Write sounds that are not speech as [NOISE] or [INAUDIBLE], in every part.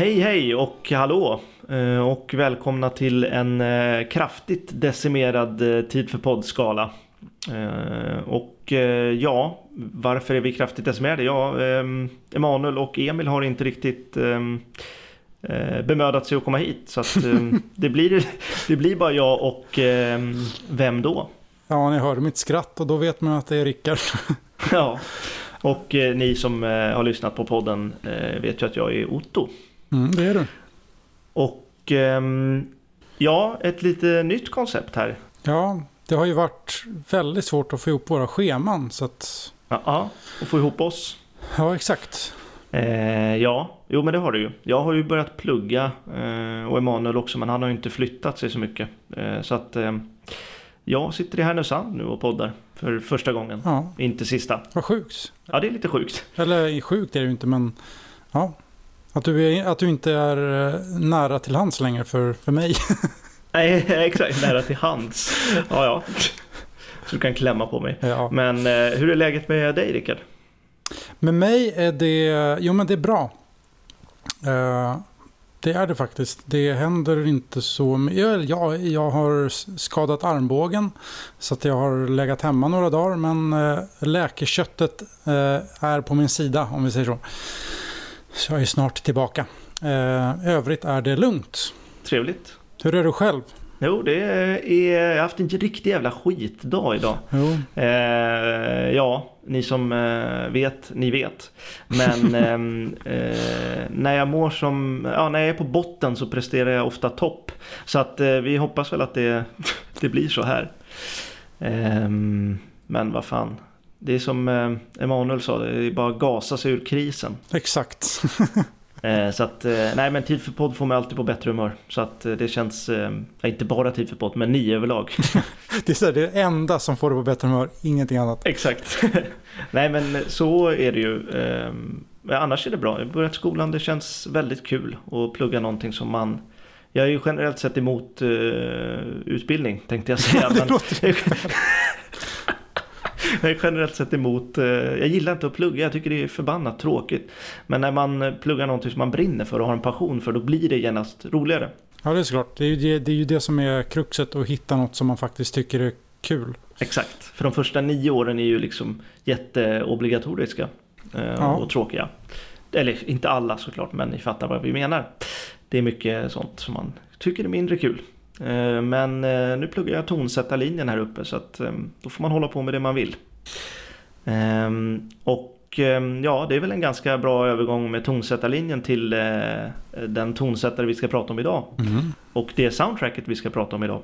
Hej hej och hallå eh, och välkomna till en eh, kraftigt decimerad eh, tid för poddskala. Och ja, varför är vi kraftigt decimerade? Ja, Emanuel och Emil har inte riktigt bemödat sig att komma hit. Så att [LAUGHS] det, blir, det blir bara jag och vem då? Ja, ni hörde mitt skratt och då vet man att det är Rickard. [LAUGHS] ja, och ni som har lyssnat på podden vet ju att jag är Otto. Mm, det är du. Och ehm, ja, ett lite nytt koncept här. Ja, det har ju varit väldigt svårt att få ihop våra scheman. Så att... Ja, och få ihop oss. Ja, exakt. Eh, ja, jo men det har du ju. Jag har ju börjat plugga eh, och Emanuel också men han har ju inte flyttat sig så mycket. Eh, så att eh, jag sitter i Härnösand nu och poddar för första gången. Ja. Inte sista. Vad sjukt. Ja, det är lite sjukt. Eller sjukt är det ju inte men ja, att du, är, att du inte är eh, nära till hands längre för, för mig. [LAUGHS] Nej, exakt. Nära till hands. Ja, ja. Så du kan klämma på mig. Ja. Men eh, hur är läget med dig, Rickard? Med mig är det, jo men det är bra. Uh, det är det faktiskt. Det händer inte så mycket. Ja, jag har skadat armbågen så att jag har legat hemma några dagar. Men uh, läkeköttet uh, är på min sida om vi säger så. Så jag är snart tillbaka. Eh, övrigt är det lugnt. Trevligt. Hur är du själv? Jo, det är, jag har haft en riktig jävla skitdag idag. Jo. Eh, ja, ni som eh, vet, ni vet. Men [LAUGHS] ehm, eh, när jag mår som, ja, när jag är på botten så presterar jag ofta topp. Så att eh, vi hoppas väl att det, [LAUGHS] det blir så här. Ehm, men vad fan, det är som eh, Emanuel sa, det är bara gasa sig ur krisen. Exakt. [LAUGHS] eh, så att, eh, nej men tid för podd får mig alltid på bättre humör. Så att det känns, inte bara tid för podd, men ni överlag. [LAUGHS] det är så här, det enda som får dig på bättre humör, ingenting annat. Exakt. [LAUGHS] nej men så är det ju. Annars är det bra. Jag har börjat skolan, det känns väldigt kul att plugga någonting som man jag är ju generellt sett emot uh, utbildning tänkte jag säga. det låter [LAUGHS] jag är generellt sett emot, eh, jag gillar inte att plugga, jag tycker det är förbannat tråkigt. Men när man eh, pluggar någonting som man brinner för och har en passion för, då blir det genast roligare. Ja, det är såklart. Det är ju det, det, är ju det som är kruxet, att hitta något som man faktiskt tycker är kul. Exakt, för de första nio åren är ju liksom jätteobligatoriska eh, ja. och tråkiga. Eller inte alla såklart, men ni fattar vad vi menar. Det är mycket sånt som man tycker är mindre kul. Eh, men eh, nu pluggar jag tonsättarlinjen här uppe så att eh, då får man hålla på med det man vill. Ehm, och ja, det är väl en ganska bra övergång med tonsättarlinjen till den tonsättare vi ska prata om idag. Mm. Och det soundtracket vi ska prata om idag.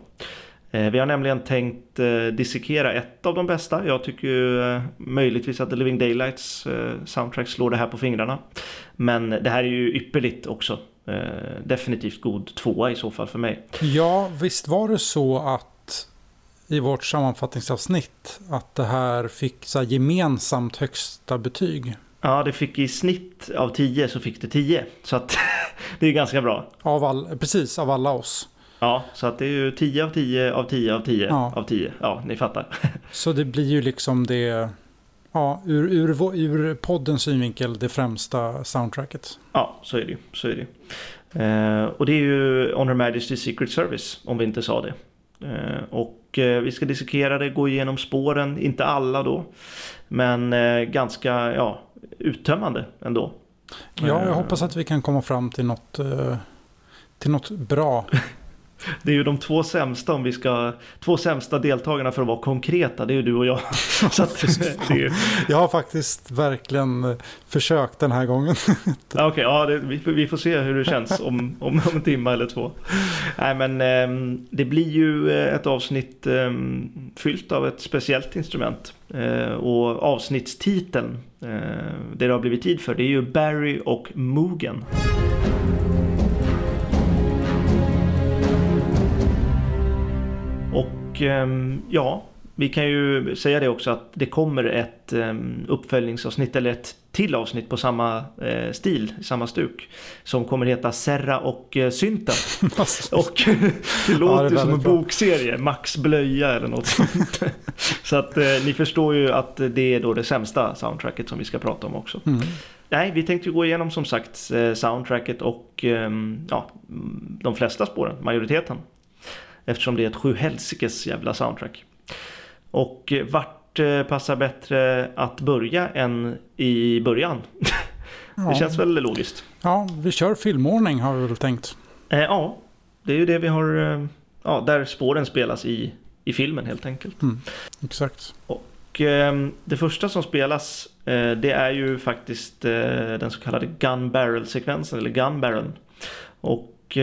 Vi har nämligen tänkt dissekera ett av de bästa. Jag tycker ju möjligtvis att The Living Daylights soundtrack slår det här på fingrarna. Men det här är ju ypperligt också. Eh, definitivt god tvåa i så fall för mig. Ja, visst var det så att i vårt sammanfattningsavsnitt att det här fick så här gemensamt högsta betyg. Ja, det fick i snitt av 10 så fick det 10. Så att [LAUGHS] det är ganska bra. Av all, precis, av alla oss. Ja, så att det är ju 10 av 10 av 10 av 10 ja. av 10. Ja, ni fattar. [LAUGHS] så det blir ju liksom det ja, ur, ur, ur poddens synvinkel det främsta soundtracket. Ja, så är det ju. Så är det. Eh, och det är ju On Her Majesty's Secret Service, om vi inte sa det. Eh, och eh, vi ska dissekera det, gå igenom spåren, inte alla då. Men eh, ganska ja, uttömmande ändå. Ja, jag eh. hoppas att vi kan komma fram till något, eh, till något bra. [LAUGHS] Det är ju de två sämsta om vi ska, två sämsta deltagarna för att vara konkreta, det är ju du och jag. [LAUGHS] Så ju... Jag har faktiskt verkligen eh, försökt den här gången. [LAUGHS] Okej, okay, ja, det, vi, vi, får se hur det känns om, om, om en timme eller två. Nej men eh, det blir ju eh, ett avsnitt eh, fyllt av ett speciellt instrument. Eh, och avsnittstiteln, det det har blivit tid för, det är ju Barry och Mugen. Och ehm, ja, vi kan ju säga det också att det kommer ett um, uppföljningsavsnitt eller ett till avsnitt på samma eh, stil, samma stuk. Som kommer heta Serra och eh, Synten. [LAUGHS] och [LAUGHS] det låter ja, det som en bokserie, Max Blöja eller något sånt. [LAUGHS] Så att eh, ni förstår ju att det är då det sämsta soundtracket som vi ska prata om också. Mm. Nej, vi tänkte gå igenom som sagt soundtracket och ehm, ja, de flesta spåren, majoriteten. Eftersom det är ett sjuhelsikes jävla soundtrack. Och eh, vart eh, passar bättre att börja än i början? [LAUGHS] Ja. Det känns väl logiskt. Ja, vi kör filmordning har vi väl tänkt. Eh, ja, det är ju det vi har, eh, ja, där spåren spelas i, i filmen helt enkelt. Mm, exakt. Och eh, det första som spelas eh, det är ju faktiskt den så kallade gun barrel sekvensen eller gun barrel. Och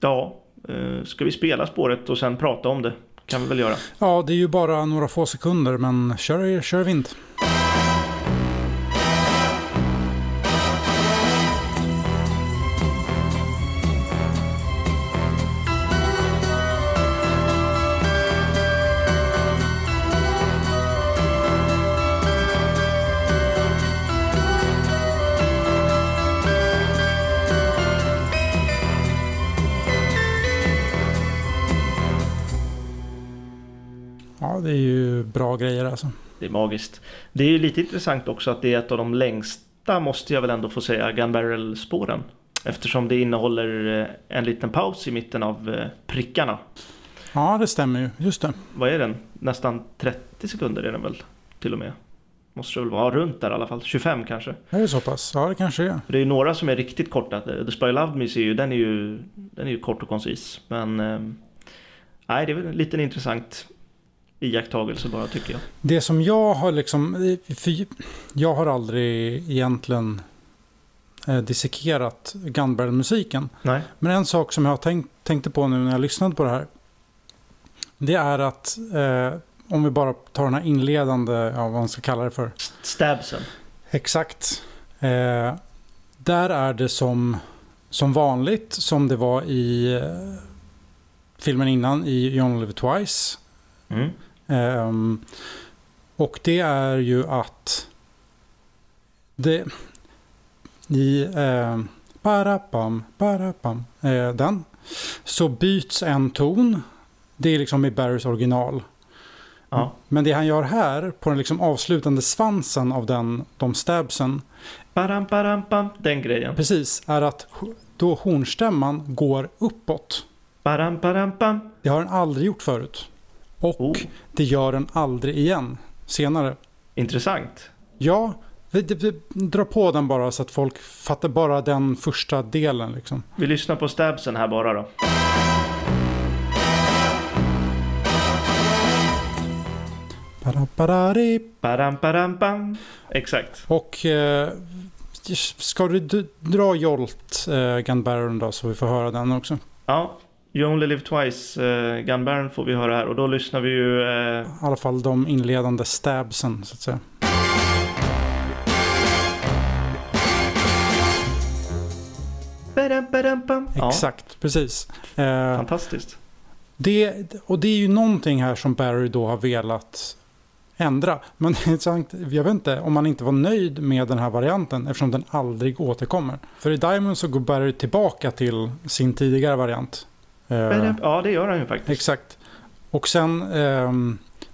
ja, Eh, ska vi spela spåret och sen prata om det kan vi väl göra. Ja, det är ju bara några få sekunder, men kör, kör vind. Bra grejer alltså. Det är magiskt. Det är ju lite intressant också att det är ett av de längsta, måste jag väl ändå få säga, Gun Barrel-spåren. Eftersom det innehåller eh, en liten paus i mitten av eh, prickarna. Ja, det stämmer ju. Just det. Vad är den? Nästan 30 sekunder är den väl till och med. Måste det väl vara runt där i alla fall. 25 kanske. Är det så pass? Ja, det kanske är. Det är ju några som är riktigt korta. The Spy Love Me är ju, den är ju, den är ju kort och koncis. Men eh, nej, det är väl en liten intressant iakttagelse bara tycker jag. Det som jag har liksom, jag har aldrig egentligen eh, dissekerat Gunbarrel-musiken. Men en sak som jag tänkt, tänkte på nu när jag lyssnade på det här. Det är att eh, om vi bara tar den här inledande, ja, vad man ska kalla det för. Stabsen. Exakt. Eh, där är det som, som vanligt, som det var i eh, filmen innan, i You Only Live Twice. Mm. Um, och det är ju att det i eh, parapam, parapam, eh, den så byts en ton. Det är liksom i Barrys original. Ja. Men det han gör här på den liksom avslutande svansen av den, de stabsen. Param, param, pam, den grejen. Precis, är att då hornstämman går uppåt. Param, param, pam. Det har den aldrig gjort förut. Och oh. det gör den aldrig igen senare. Intressant. Ja, vi, vi, dra på den bara så att folk fattar bara den första delen. Liksom. Vi lyssnar på stabsen här bara då. Pam. Exakt. Och eh, ska du dra Jolt, eh, Baron då, så vi får höra den också? Ja, You Only Live Twice, uh, Gun Baron får vi höra här och då lyssnar vi ju... Uh... I alla fall de inledande stabsen så att säga. Bam. Exakt, ja. precis. Uh, Fantastiskt. Det, och det är ju någonting här som Barry då har velat ändra. Men [LAUGHS] jag vet inte om man inte var nöjd med den här varianten eftersom den aldrig återkommer. För i Diamond så går Barry tillbaka till sin tidigare variant. Eh, ja, det gör han ju faktiskt. Exakt. Och sen eh,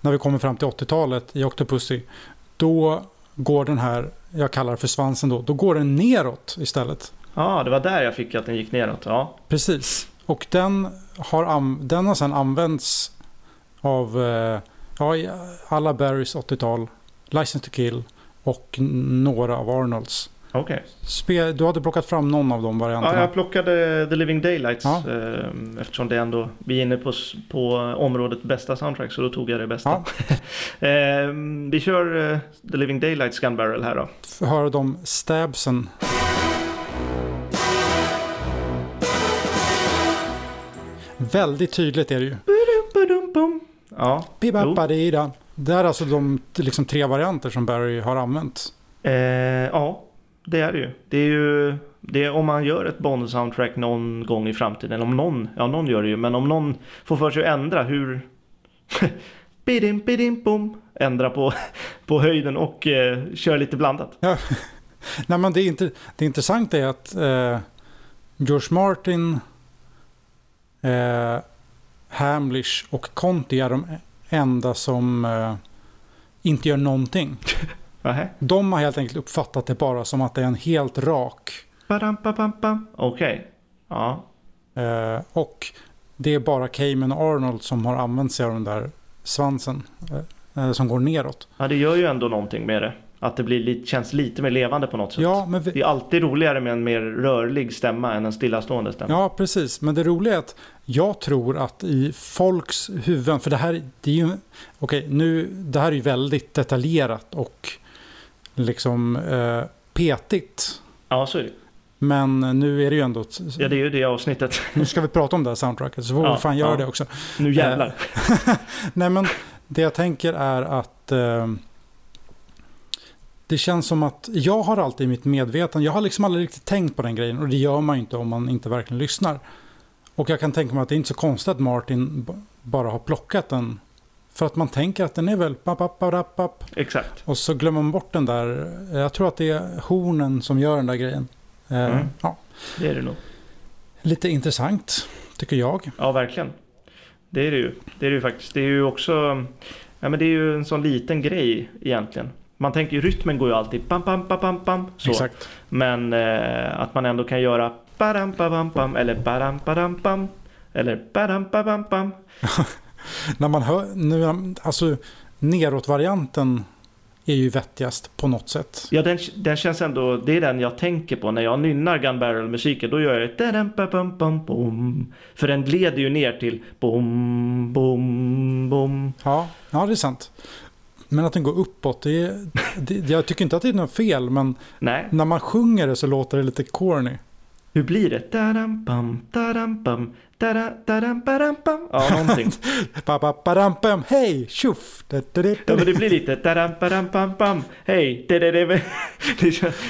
när vi kommer fram till 80-talet i Octopussy, då går den här, jag kallar det för svansen då, då går den neråt istället. Ja, det var där jag fick att den gick neråt. Ja. Precis. Och den har, den har sedan använts av eh, ja, alla Barrys 80-tal, License to Kill och några av Arnolds. Okay. Du hade plockat fram någon av de varianterna? Ja, jag plockade The Living Daylights. Ja. Eh, eftersom det ändå, vi är inne på, på området bästa soundtrack så då tog jag det bästa. Ja. [LAUGHS] Eh, vi kör eh, The Living Daylights Gun Barrel här då. Hör de stabsen. Väldigt tydligt är det ju. Ja. Det är alltså de liksom, tre varianter som Barry har använt. Eh, ja, det är det ju. Det är ju det är om man gör ett Bond-soundtrack någon gång i framtiden, eller om någon, ja någon gör det ju, men om någon får för sig att ändra hur bidim, bidim, bom. Ändra på, [LAUGHS] på höjden och eh, kör lite blandat. Ja. [LAUGHS] Nej, men det, är inte, det intressanta är att eh, George Martin, eh, Hamlish och Conti är de enda som eh, inte gör någonting. [LAUGHS] De har helt enkelt uppfattat det bara som att det är en helt rak. Okej. Okay. Ja. Eh, och det är bara Cayman och Arnold som har använt sig av den där svansen eh, eh som går neråt. Ja, det gör ju ändå någonting med det. Att det blir lite, känns lite mer levande på något sätt. Ja, men vi... Det är alltid roligare med en mer rörlig stämma än en stillastående stämma. Ja, precis. Men det roliga är att jag tror att i folks huvuden, för det här det är ju, okej, nu, det här är ju väldigt detaljerat och liksom eh, petigt. Ja, så är det. Men nu är det ju ändå... Ja, det är ju det avsnittet. Nu ska vi prata om det här soundtracket, så får ja, vi fan göra ja. det också. Nu jävlar. Eh, [LAUGHS] Nej, men det jag tänker är att... Eh, det känns som att jag har alltid i mitt medvetande, jag har liksom aldrig riktigt tänkt på den grejen och det gör man ju inte om man inte verkligen lyssnar. Och jag kan tänka mig att det är inte så konstigt att Martin bara har plockat den. För att man tänker att den är väl... Exakt. Och så glömmer man bort den där. Jag tror att det är hornen som gör den där grejen. Eh, mm. Ja. Det är det nog. Lite intressant, tycker jag. Ja, verkligen. Det är det ju. Det är det ju faktiskt. Det är ju också... Ja, men det är ju en sån liten grej egentligen. Man tänker ju rytmen går ju alltid bam, bam, bam, bam, bam så. Exakt. Men eh, att man ändå kan göra badam, badam, bam, eller badam, badam, bam, eller badam, badam, bam. När man hör, nu, alltså neråt-varianten är ju vettigast på något sätt. Ja, den, den känns ändå, det är den jag tänker på när jag nynnar Gun Barrel-musiken. Då gör jag bom. För den leder ju ner till bom, bom, bom. Ja, ja det är sant. Men att den går uppåt, det, det, jag tycker inte att det är något fel, men Nej. när man sjunger det så låter det lite corny. Hur blir det? Dadam, bam, dadam, bam, dadam, dadam, badam, bam. Ja, någonting. [LAUGHS] badam, bam, hej, tjoff. Ja, men det blir lite dadam, badam, bam, bam, hej. [LAUGHS] Det, det, det,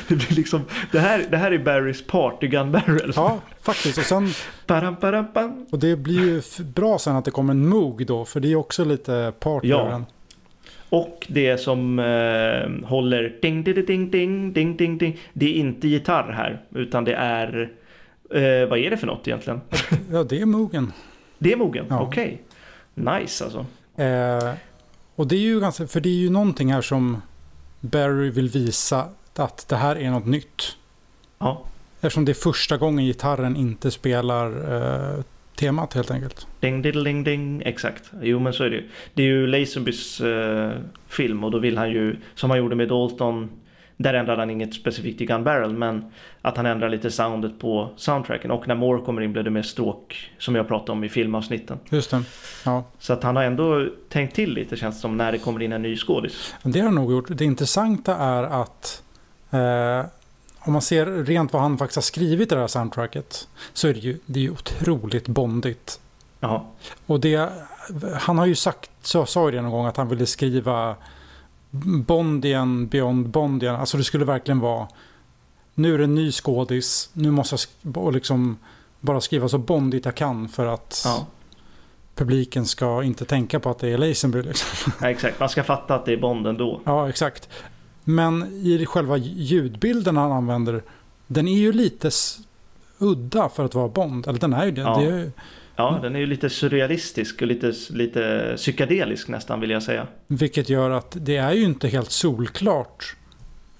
det, blir liksom, det här, det här är Barrys party gun barrel. Ja, faktiskt. Och sen... Badam, badam, bam. Och det blir ju bra sen att det kommer en Moog då, för det är också lite party ja. Och det som eh, håller ding, ding, ding, ding, ding, ding, ding. Det är inte gitarr här, utan det är... Eh, vad är det för något egentligen? Ja, det är mogen. Det är mogen? Ja. Okej. Okay. Nice alltså. Eh, och det är ju ganska... För det är ju någonting här som Barry vill visa att det här är något nytt. Ja. Eftersom det är första gången gitarren inte spelar eh, temat helt enkelt. Ding, ding, ding, ding. Exakt. Jo, men så är det ju. Det är ju Lazenbys eh, film och då vill han ju, som han gjorde med Dalton, där ändrade han inget specifikt i Gun Barrel, men att han ändrar lite soundet på soundtracken. Och när Moore kommer in blir det mer stråk, som jag pratade om i filmavsnitten. Just det. Ja. Så att han har ändå tänkt till lite, känns som, när det kommer in en ny skådis. Det har han nog gjort. Det intressanta är att eh, om man ser rent vad han faktiskt har skrivit i det här soundtracket så är det ju, det är ju otroligt bondigt. Ja. Och det, han har ju sagt, så sa ju det någon gång att han ville skriva Bondian beyond Bondian. Alltså det skulle verkligen vara, nu är det en ny skådis, nu måste jag liksom bara skriva så bondigt jag kan för att ja. publiken ska inte tänka på att det är Lazenby. Liksom. Ja, exakt, man ska fatta att det är Bond ändå. Ja, exakt. Men i själva ljudbilden han använder, den är ju lite udda för att vara Bond. Eller den är ju det. Ja. det är, ja, den är ju lite surrealistisk och lite, lite psykedelisk nästan vill jag säga. Vilket gör att det är ju inte helt solklart.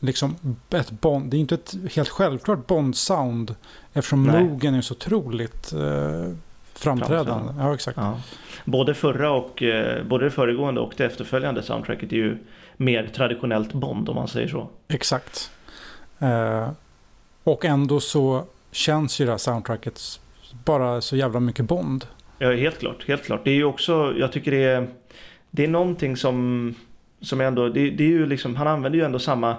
Liksom ett Bond, det är inte ett helt självklart Bond-sound. Eftersom Nej. Mogen är så otroligt eh, framträdande. Ja, exakt. Ja. Både förra och eh, både det föregående och det efterföljande soundtracket är ju mer traditionellt Bond om man säger så. Exakt. Eh, och ändå så känns ju det här soundtracket bara så jävla mycket Bond. Ja, helt klart. Helt klart. Det är ju också, jag tycker det är, det är någonting som, som ändå, det, det är ju liksom, han använder ju ändå samma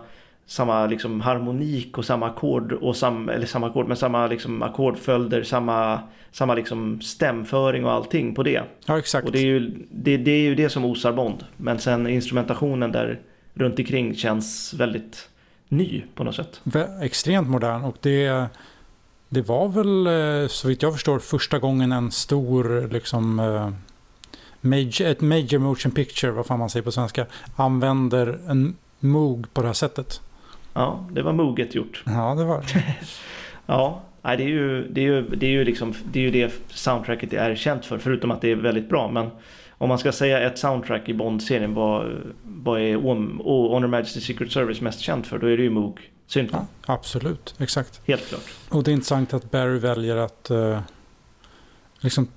samma liksom harmonik och samma ackord och sam, eller samma ackord men samma liksom ackordföljder, samma, samma liksom stämföring och allting på det. Ja exakt. Och det är ju det, det, är ju det som osar Bond. Men sen instrumentationen där runt omkring känns väldigt ny på något sätt. Extremt modern och det, det var väl eh, så vitt jag förstår första gången en stor liksom eh, major, ett major motion picture, vad fan man säger på svenska, använder en Moog på det här sättet. Ja, det var moget gjort. Ja, det var [LAUGHS] Ja, nej, det, är ju, det, är ju, det, är ju liksom, det är ju det soundtracket är känt för, förutom att det är väldigt bra. Men om man ska säga ett soundtrack i Bond-serien, vad, vad är Honor Majesty Secret Service mest känt för? Då är det ju Moog. Ja, absolut, exakt. Helt klart. Och det är intressant att Barry väljer att uh, liksom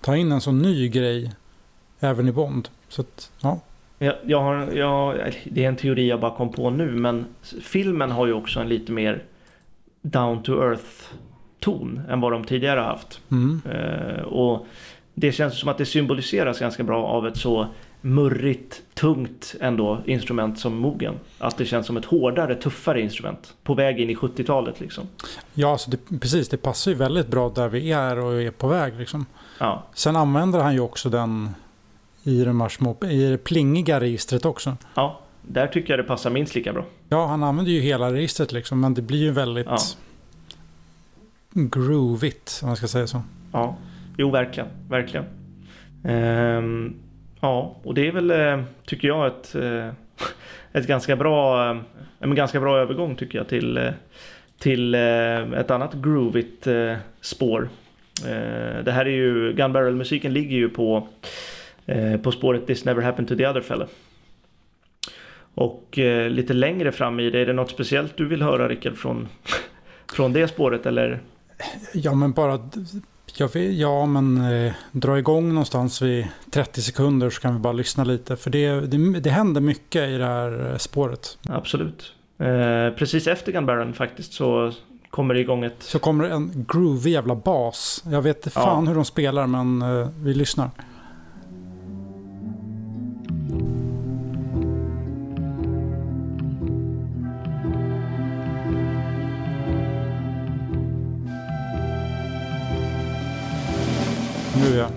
ta in en sån ny grej även i Bond. Så att, ja. Jag, jag har, jag, det är en teori jag bara kom på nu, men filmen har ju också en lite mer down to earth ton än vad de tidigare har haft. Mm. Uh, och det känns som att det symboliseras ganska bra av ett så murrigt, tungt ändå instrument som mogen. Att det känns som ett hårdare, tuffare instrument. På väg in i 70-talet liksom. Ja, alltså det, precis. Det passar ju väldigt bra där vi är och är på väg liksom. Ja. Sen använder han ju också den i, de här små, i det plingiga registret också. Ja, där tycker jag det passar minst lika bra. Ja, han använder ju hela registret liksom. Men det blir ju väldigt ja. groovigt, om man ska säga så. Ja, jo verkligen, verkligen. Ehm, ja, och det är väl, eh, tycker jag, ett, eh, [LAUGHS] ett ganska bra, eh, en ganska bra övergång tycker jag till, till ett annat groovigt spår. Det här är ju, Gun Barrel-musiken ligger ju på, på spåret This Never Happened to the Other Fella. Och lite längre fram i det, är det något speciellt du vill höra Rickard från, [LAUGHS] från det spåret eller? Ja men bara jag vet, ja, men eh, dra igång någonstans vid 30 sekunder så kan vi bara lyssna lite. För det, det, det händer mycket i det här eh, spåret. Absolut. Eh, precis efter Gun Baron faktiskt så kommer det igång ett... Så kommer en groovy jävla bas. Jag vet inte fan ja. hur de spelar men eh, vi lyssnar. Nu ja.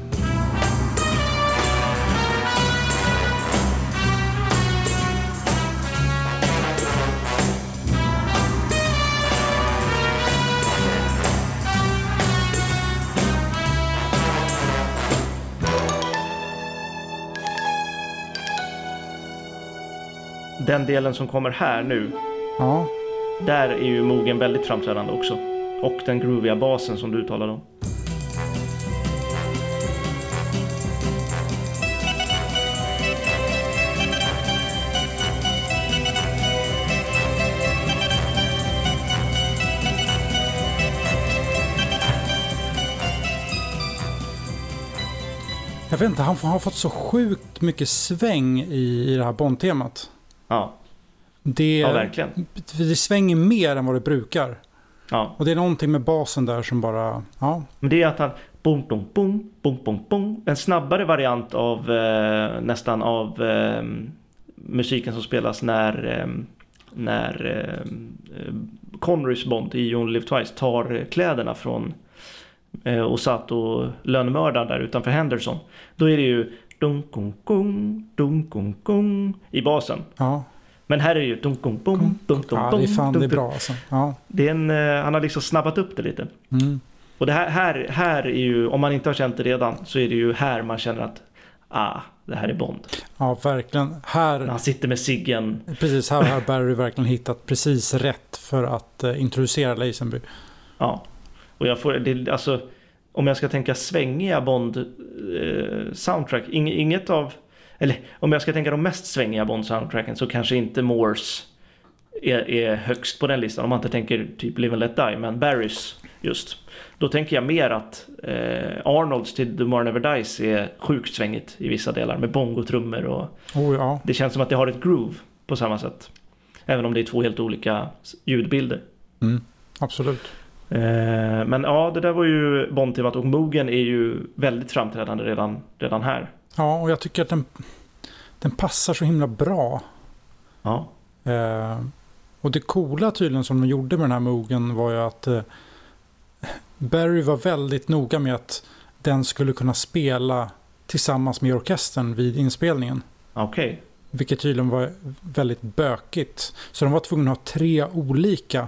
Den delen som kommer här nu. Ja. Där är ju mogen väldigt framträdande också. Och den grooviga basen som du talade om. Jag vet inte, han har fått så sjukt mycket sväng i, i det här Bond-temat. Ja. Det, ja, verkligen. Det svänger mer än vad det brukar. Ja. Och det är någonting med basen där som bara, ja. Men det är att han, bom, bom, bom, bom, bom, bom. En snabbare variant av eh, nästan av eh, musiken som spelas när, eh, när eh, Conrys Bond i You Only Live Twice tar kläderna från och satt och lönnmördaren där utanför Henderson. Då är det ju dunkung, dunkung, i basen. Ja. Men här är det ju dunkung, bum, dunkung, Ja, det är fan det är bra alltså. Ja. Det är en, eh, han har liksom snabbat upp det lite. Mm. Och det här, här, här är ju, om man inte har känt det redan, så är det ju här man känner att ah, det här är Bond. Ja, verkligen. Här, När han sitter med ciggen. Precis, här har Barry verkligen hittat precis rätt för att uh, introducera Lazenby. Ja, och jag får, det, alltså, om jag ska tänka svängiga Bond-soundtrack, eh, inget av, eller om jag ska tänka de mest svängiga Bond-soundtracken så kanske inte Moores är, är, högst på den listan. Om man inte tänker typ Live and Let Die, men Barrys just. Då tänker jag mer att eh, Arnolds till The More Never Dies är sjukt svängigt i vissa delar med bongotrummor och oh, ja. det känns som att det har ett groove på samma sätt. Även om det är två helt olika ljudbilder. Mm, absolut. Eh, men ja, det där var ju Bond-temat och Mogen är ju väldigt framträdande redan, redan här. Ja, och jag tycker att den, den passar så himla bra. Ja. Eh, och det coola tydligen som de gjorde med den här Mogen var ju att eh, Barry var väldigt noga med att den skulle kunna spela tillsammans med orkestern vid inspelningen. Okej. Okay. Vilket tydligen var väldigt bökigt. Så de var tvungna att ha tre olika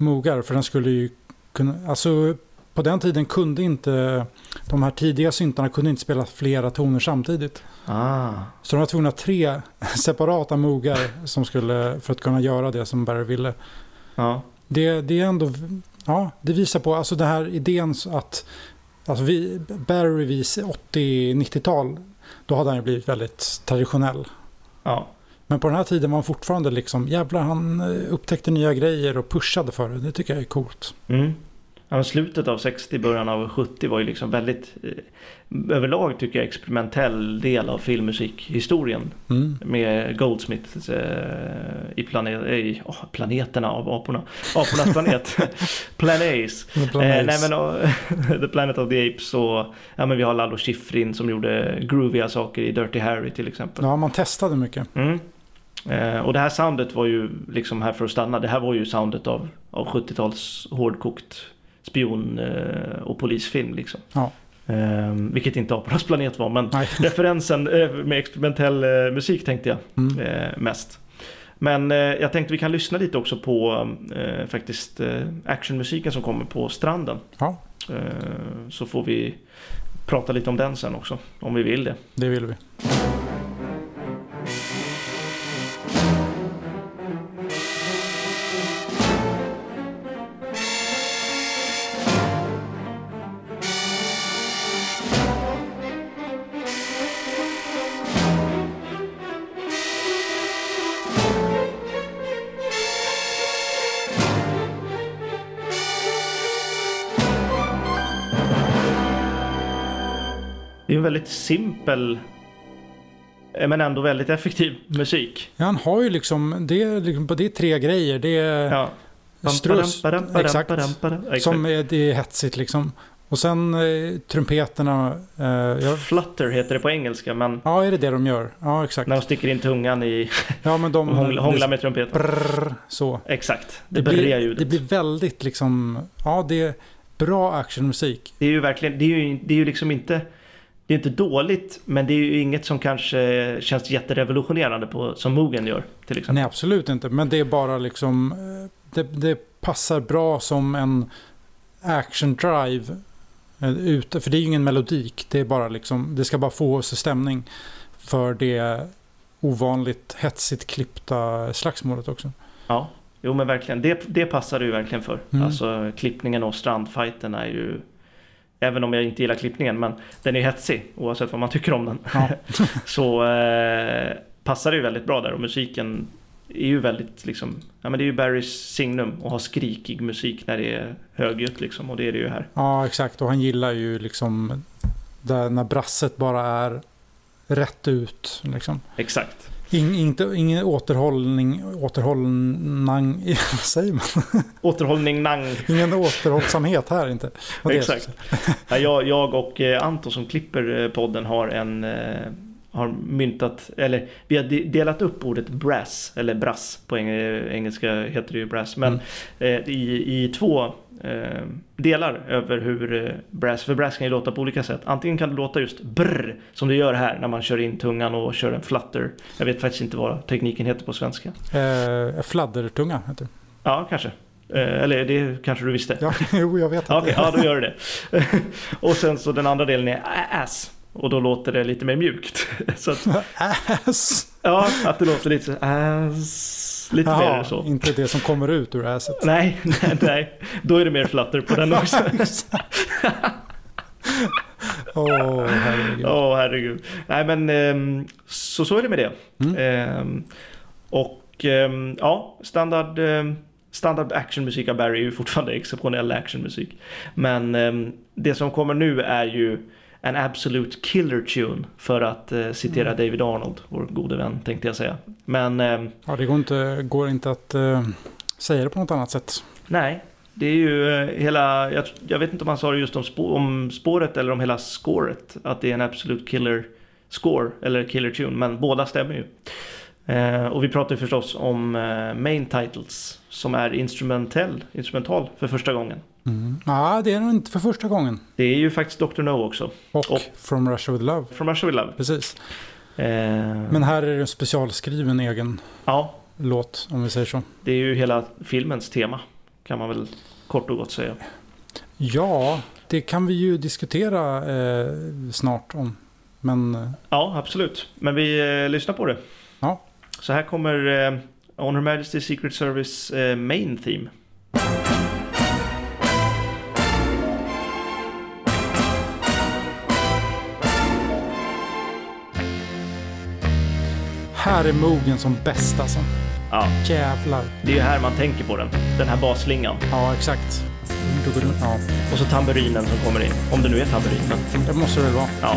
mogar för den skulle ju kunna, alltså på den tiden kunde inte de här tidiga syntarna kunde inte spela flera toner samtidigt. Ah. Så de var tvungna tre [LAUGHS] separata mogar som skulle, för att kunna göra det som Barry ville. Ja. Det, det är ändå, ja, det visar på alltså den här idén att alltså vi, Barry vid 80-90-tal, då hade han ju blivit väldigt traditionell. Ja. Men på den här tiden var han fortfarande liksom, jävlar han eh, upptäckte nya grejer och pushade för det. Det tycker jag är coolt. Mm. Ja, slutet av 60, början av 70 var ju liksom väldigt eh, överlag tycker jag experimentell del av filmmusikhistorien. Mm. Med Goldsmith eh, i, planet, i oh, planeterna av aporna. Apornas planet. [LAUGHS] Planes. The Eh, nej men oh, [LAUGHS] The Planet of the Apes och ja, men vi har Lalo Schifrin som gjorde grooviga saker i Dirty Harry till exempel. Ja, man testade mycket. Mm. Eh, och det här soundet var ju liksom här för att stanna. Det här var ju soundet av, av 70-tals hårdkokt spion eh, och polisfilm liksom. Ja. Eh, vilket inte Apornas planet var men Nej. [LAUGHS] referensen eh, med experimentell eh, musik tänkte jag Mm. eh, mest. Men jag tänkte vi kan lyssna lite också på faktiskt actionmusiken som kommer på stranden. Ja, så får vi prata lite om den sen också om vi vill det. det vill vi. Väldigt simpel eh, men ändå väldigt effektiv musik. Ja, han har ju liksom, det är, liksom, det är tre grejer. Det är Ja. badam, exakt, som är, det är hetsigt liksom. Och sen eh, trumpeterna, eh, ja, Flutter heter det på engelska men ja är det det de gör? Ja exakt. när de sticker in tungan i [LAUGHS] Ja men de hånglar, med trumpeten. brrr, så. Exakt, det, Det blir, ljudet. det blir väldigt liksom, ja det är bra actionmusik. Det är ju verkligen, det är ju, det är ju liksom inte det är inte dåligt, men det är ju inget som kanske känns jätterevolutionerande på, som Mugen gör till exempel. Nej absolut inte, men det är bara liksom, eh, det, det passar bra som en action drive eh, ute, för det är ju ingen melodik, det är bara liksom, det ska bara få oss i stämning för det ovanligt hetsigt klippta slagsmålet också. Ja, jo men verkligen. Det, det passar det ju verkligen för. Mm. Alltså klippningen och strandfighten är ju Även om jag inte gillar klippningen, men den är hetsig oavsett vad man tycker om den. Ja. [LAUGHS] så eh, passar det ju väldigt bra där och musiken är ju väldigt liksom, ja men det är ju Barrys signum att ha skrikig musik när det är högljutt liksom och det är det ju här. Ja exakt, och han gillar ju liksom där när brasset bara är rätt ut liksom. Exakt. In, inte, ingen återhållning, återhållning, [LAUGHS] vad säger man? Återhållning, nang. Ingen återhållsamhet här inte. Exakt. Ja, jag, jag och eh, Anton som klipper eh, podden har en eh, har myntat, eller vi har de- delat upp ordet brass, eller brass på eng- engelska heter det ju brass, men Mm. i, i två eh, delar över hur eh, brass, för brass kan ju låta på olika sätt. Antingen kan det låta just brr som det gör här när man kör in tungan och kör en flutter. Jag vet faktiskt inte vad tekniken heter på svenska. Eh, fladdertunga heter det. Ja, kanske. Eh, eller det kanske du visste. Ja, [LAUGHS] jo, jag vet att Okej, ja då gör det det. [LAUGHS] och sen så den andra delen är ass. Och då låter det lite mer mjukt. [LAUGHS] så att, Ass! ja, att det låter lite så ass. Lite mer Jaha, så. inte det som kommer ut ur asset. [LAUGHS] Nej, nej, nej. Då är det mer flutter på den också. [LAUGHS] Åh, herregud. Åh herregud. Nej men ehm, så, så är det med det. Mm. Ehm, och ehm, ja, standard, ehm, standard actionmusik av Barry är ju fortfarande [LAUGHS] exceptionell actionmusik. Men det som kommer nu är ju en absolute killer tune för att eh, citera Mm. David Arnold, vår gode vän tänkte jag säga. Men ehm, Ja, det går inte, går inte att eh, säga det på något annat sätt. nej, det är ju eh, hela, jag, jag vet inte om han sa det just om, spå, om spåret eller om hela scoret, att det är en absolute killer score eller killer tune, men båda stämmer ju. Eh, och vi pratar ju förstås om eh, main titles som är instrumentell, instrumental för första gången. Mm. Ja, det är nog inte för första gången. Det är ju faktiskt Dr. No också, Och, Och- From Russia With Love. From Russia With Love. Precis. Eh, Men här är det en specialskriven egen Ja, låt, om vi säger så. det är ju hela filmens tema, kan man väl kort och gott säga. Ja, det kan vi ju diskutera eh, snart om. Men... Eh, ja, absolut. Men vi eh, lyssnar på det. Ja. Så här kommer eh, On Her Majesty's Secret Service eh, Main Theme. Här är Mogen som bäst alltså. Ja. Jävlar. Det är ju här man tänker på den. Den här basslingan. Ja, exakt. Ja. Och så tamburinen som kommer in. Om det nu är tamburinen. Det måste det väl vara. Ja.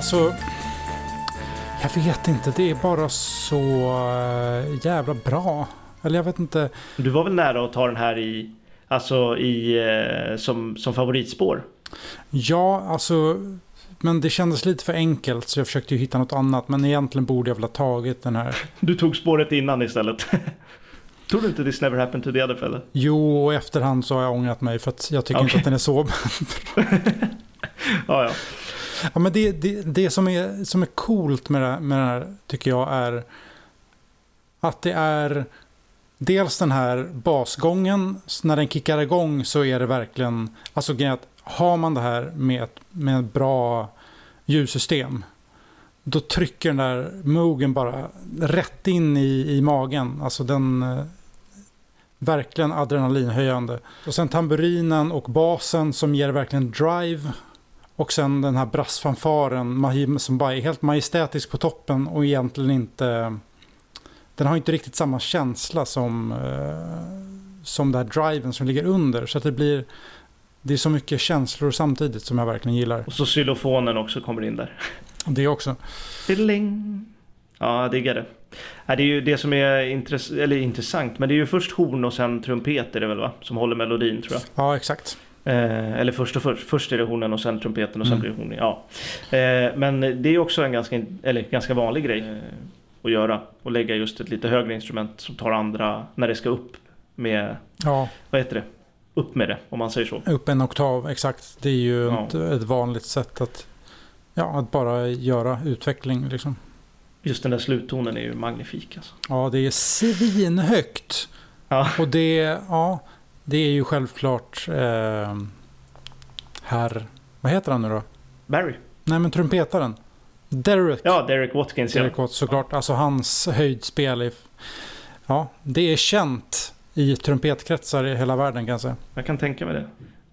Alltså, jag vet inte. Det är bara så uh, jävla bra. Eller jag vet inte. Du var väl nära att ta den här i, alltså i, uh, som, som favoritspår? Ja, alltså. Men det kändes lite för enkelt så jag försökte ju hitta något annat. Men egentligen borde jag väl ha tagit den här. [LAUGHS] Du tog spåret innan istället. [LAUGHS] Tror du inte This Never Happened to the Other Fella? Jo, och efterhand så har jag ångrat mig för att jag tycker okay. inte att den är så [LAUGHS] ja, ja. Ja, men det, det, det som, är, som är coolt med det, med det här tycker jag är att det är dels den här basgången. När den kickar igång så är det verkligen, alltså att har man det här med ett, med ett bra ljussystem då trycker den där mogen bara rätt in i, i magen. Alltså den eh, verkligen adrenalinhöjande. Och sen tamburinen och basen som ger verkligen drive och sen den här brassfanfaren som bara är helt majestätisk på toppen och egentligen inte... Den har inte riktigt samma känsla som, eh, som den här driven som ligger under. Så att det blir... Det är så mycket känslor samtidigt som jag verkligen gillar. Och så xylofonen också kommer in där. [LAUGHS] Det också. Fiddling. Ja, jag diggar det. Det är ju det som är intress eller intressant, men det är ju först horn och sen trumpet är det väl va? Som håller melodin tror jag. Ja, exakt. Eh, eller först och först. Först är det hornen och sen trumpeten och sen mm. blir det horn. Ja. Eh, men det är också en ganska, eller ganska vanlig grej eh, att göra. Och lägga just ett lite högre instrument som tar andra när det ska upp med, ja. vad heter det? Upp med det om man säger så. Upp en oktav, exakt. Det är ju ja. ett, ett, vanligt sätt att, ja, att bara göra utveckling liksom. Just den där sluttonen är ju magnifik alltså. Ja, det är svinhögt. Ja. Och det, ja, det är ju självklart eh, herr... Vad heter han nu då? Barry. Nej, men trumpetaren. Derek. Ja, Derek Watkins. Derek ja. Watkins, såklart. Alltså hans höjdspel. I, ja, det är känt i trumpetkretsar i hela världen kan jag säga. Jag kan tänka mig det.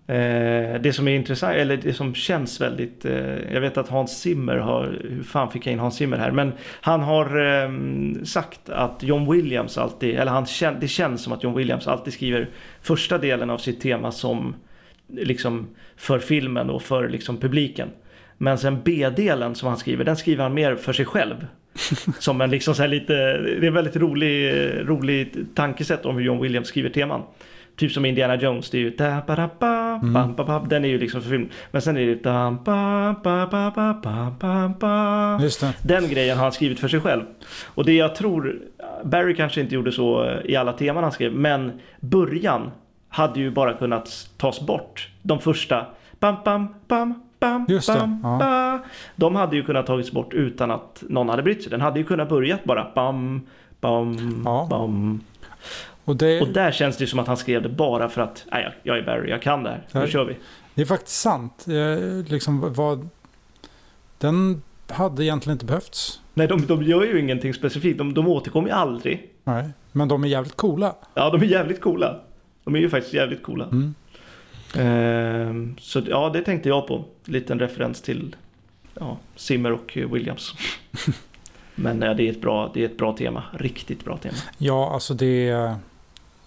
Eh, det som är intressant, eller det som känns väldigt, eh, jag vet att Hans Zimmer har, hur fan fick jag in Hans Zimmer här, men han har eh, sagt att John Williams alltid, eller han, det känns som att John Williams alltid skriver första delen av sitt tema som liksom för filmen och för liksom publiken. Men sen B-delen som han skriver, den skriver han mer för sig själv. [LAUGHS] som en liksom så lite, det är en väldigt rolig, rolig tankesätt om hur John Williams skriver teman. Typ som Indiana Jones, det är ju da, ba, da, ba, mm. bam, ba, ba, Den är ju liksom för film. Men sen är det da, ba, ba, ba, ba, ba, ba, ba. Just det. Den grejen har han skrivit för sig själv. Och det jag tror, Barry kanske inte gjorde så i alla teman han skrev, men början hade ju bara kunnat tas bort. De första bam, bam, bam, bam, Just bam, ja. ba. De hade ju kunnat tagits bort utan att någon hade brytt sig. Den hade ju kunnat börjat bara bam, bam, ja. bam. Och, det... och där känns det som att han skrev det bara för att nej, jag är Barry, jag kan det här, nu kör vi. Det är faktiskt sant. liksom, vad... Den hade egentligen inte behövts. Nej, de, de gör ju ingenting specifikt. De, de återkommer ju aldrig. Nej, men de är jävligt coola. Ja, de är jävligt coola. De är ju faktiskt jävligt coola. Mm. Ehm, så ja, det tänkte jag på. Liten referens till ja, Zimmer och Williams. [LAUGHS] Men ja, det, är ett bra, det är ett bra tema. Riktigt bra tema. Ja, alltså det...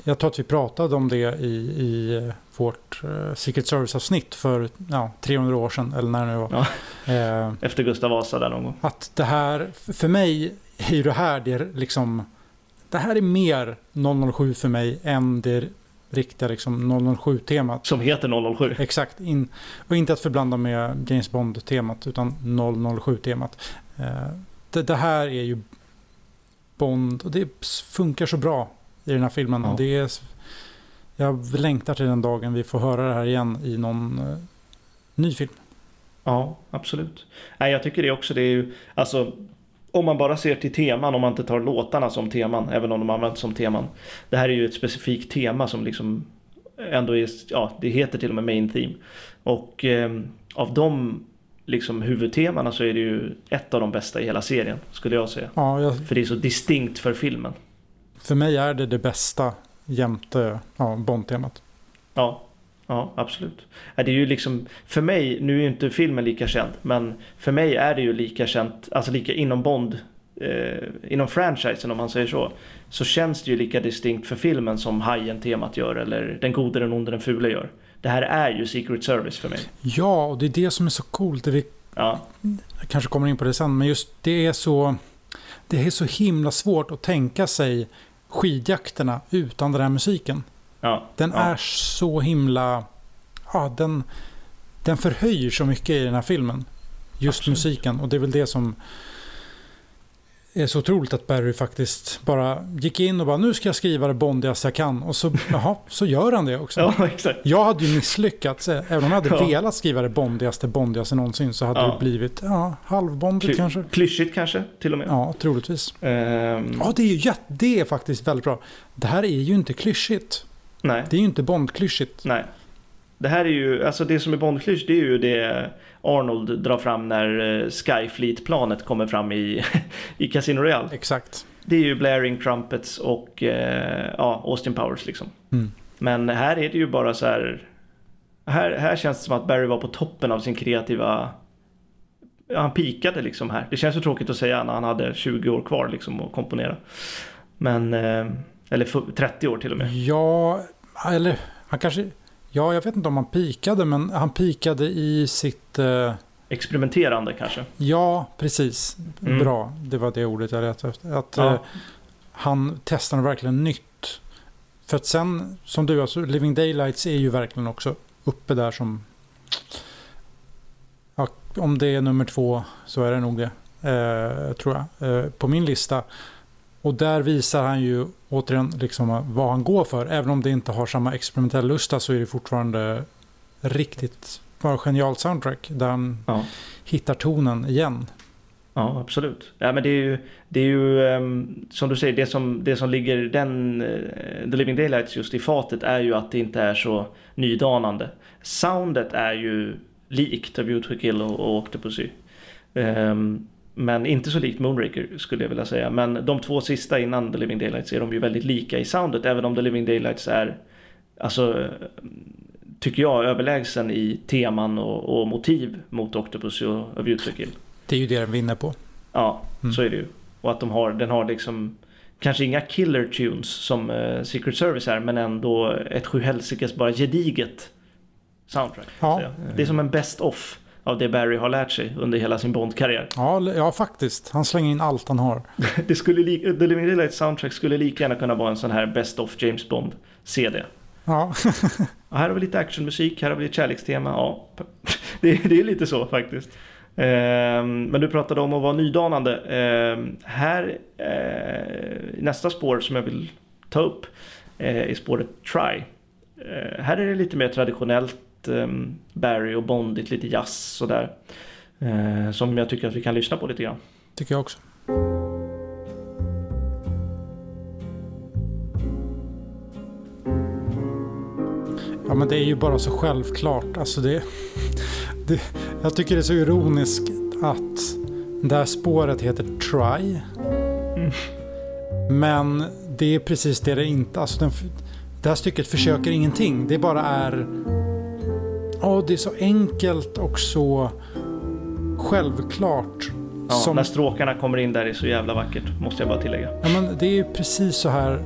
Jag tror att vi pratade om det i, i vårt uh, Secret Service-avsnitt för ja, 300 år sedan. Eller när det var. Ja. Uh, [LAUGHS] Efter Gustav Vasa där någon gång. Att det här, för mig är ju det här det liksom... Det här är mer 007 för mig än det riktiga liksom 007-temat. Som heter 007. Exakt. In, och inte att förblanda med James Bond-temat utan 007-temat. Uh, det, det, här är ju Bond och det funkar så bra i den här filmen. Ja. Det är, jag längtar till den dagen vi får höra det här igen i någon uh, ny film. Ja, absolut. Nej, jag tycker det också. Det är ju, alltså, om man bara ser till teman, om man inte tar låtarna som teman, även om de används som teman. Det här är ju ett specifikt tema som liksom ändå är, ja, det heter till och med main theme. Och eh, av de liksom huvudtemana så är det ju ett av de bästa i hela serien, skulle jag säga. Ja, jag... För det är så distinkt för filmen. För mig är det det bästa jämte ja, Bond-temat. Ja, ja, absolut. Det är ju liksom, för mig, nu är ju inte filmen lika känd, men för mig är det ju lika känt, alltså lika inom Bond, eh, inom franchisen om man säger så, så känns det ju lika distinkt för filmen som Hajen-temat gör, eller Den gode, den onde, den fule gör. Det här är ju Secret Service för mig. Ja, och det är det som är så coolt. Det vi ja. kanske kommer in på det sen, men just det är så, det är så himla svårt att tänka sig skidjakterna utan den här musiken. Ja, den ja. är så himla... Ja, den, den förhöjer så mycket i den här filmen. Just Absolut. musiken. Och det är väl det som är så otroligt att Barry faktiskt bara gick in och bara nu ska jag skriva det bondigaste jag kan. Och så, [LAUGHS] jaha, så gör han det också. Ja, exakt. Jag hade ju misslyckats. Även om jag hade ja. velat skriva det bondigaste, bondigaste någonsin så hade ja. det blivit ja, halvbondigt Kly kanske. Klyschigt kanske till och med. Ja, troligtvis. Um... Ja, det är ju det är faktiskt väldigt bra. Det här är ju inte klyschigt. Nej. Det är ju inte Bond-klyschigt. Nej. Det här är ju, alltså det som är Bond-klysch det är ju det Arnold drar fram när eh, Skyfleet-planet kommer fram i, [LAUGHS] i Casino Royale. Exakt. Det är ju Blaring Trumpets och eh, ja, Austin Powers liksom. Mm. Men här är det ju bara så här, här, här känns det som att Barry var på toppen av sin kreativa ja, han pikade liksom här. Det känns så tråkigt att säga när han hade 20 år kvar liksom att komponera. Men, eh, eller 30 år till och med. Ja, eller han kanske, Ja, jag vet inte om han pikade, men han pikade i sitt... Eh... Experimenterande kanske? Ja, precis. Mm. Bra, det var det ordet jag letade efter. Att ja. eh, han testade verkligen nytt. För att sen, som du, alltså Living Daylights är ju verkligen också uppe där som... Ja, om det är nummer två så är det nog det, eh, tror jag, eh, på min lista. Och där visar han ju återigen liksom vad han går för. Även om det inte har samma experimentella lusta så är det fortfarande riktigt bara genialt soundtrack. Där han ja. hittar tonen igen. Ja, absolut. Ja, men det är ju, det är ju um, som du säger, det som, det som ligger den, uh, The Living Daylights just i fatet är ju att det inte är så nydanande. Soundet är ju likt A View to Kill och, och Octopussy. Um, men inte så likt Moonraker skulle jag vilja säga. Men de två sista innan The Living Daylights är de ju väldigt lika i soundet. Även om The Living Daylights är, alltså, tycker jag, överlägsen i teman och, och motiv mot Octopus och A View to Kill. Det är ju det den vinner på. Ja, mm. så är det ju. Och att de har, den har liksom, kanske inga killer tunes som uh, Secret Service är, men ändå ett sjuhelsikes bara gediget soundtrack. Ja. Det är som en best of av det Barry har lärt sig under hela sin Bond-karriär. Ja, ja, faktiskt. Han slänger in allt han har. [LAUGHS] det skulle li- The Living Daylights soundtrack skulle lika gärna kunna vara en sån här Best of James Bond-CD. Ja. [LAUGHS] Här har vi lite actionmusik, här har vi ett kärlekstema. Ja, [LAUGHS] det, det är lite så faktiskt. Um, men du pratade om att vara nydanande. Um, här, uh, nästa spår som jag vill ta upp uh, är spåret Try. Uh, här är det lite mer traditionellt um, Barry och Bondigt, lite jazz sådär. Uh, som jag tycker att vi kan lyssna på lite grann. Tycker jag också. Ja men det är ju bara så självklart. Alltså det, [LAUGHS] det, jag tycker det är så ironiskt att det här spåret heter Try. Mm. Men det är precis det det inte... Alltså den, det här stycket försöker ingenting. Det bara är Ja, det är så enkelt och så självklart. Ja, som... När stråkarna kommer in där är så jävla vackert, måste jag bara tillägga. Ja, men det är precis så här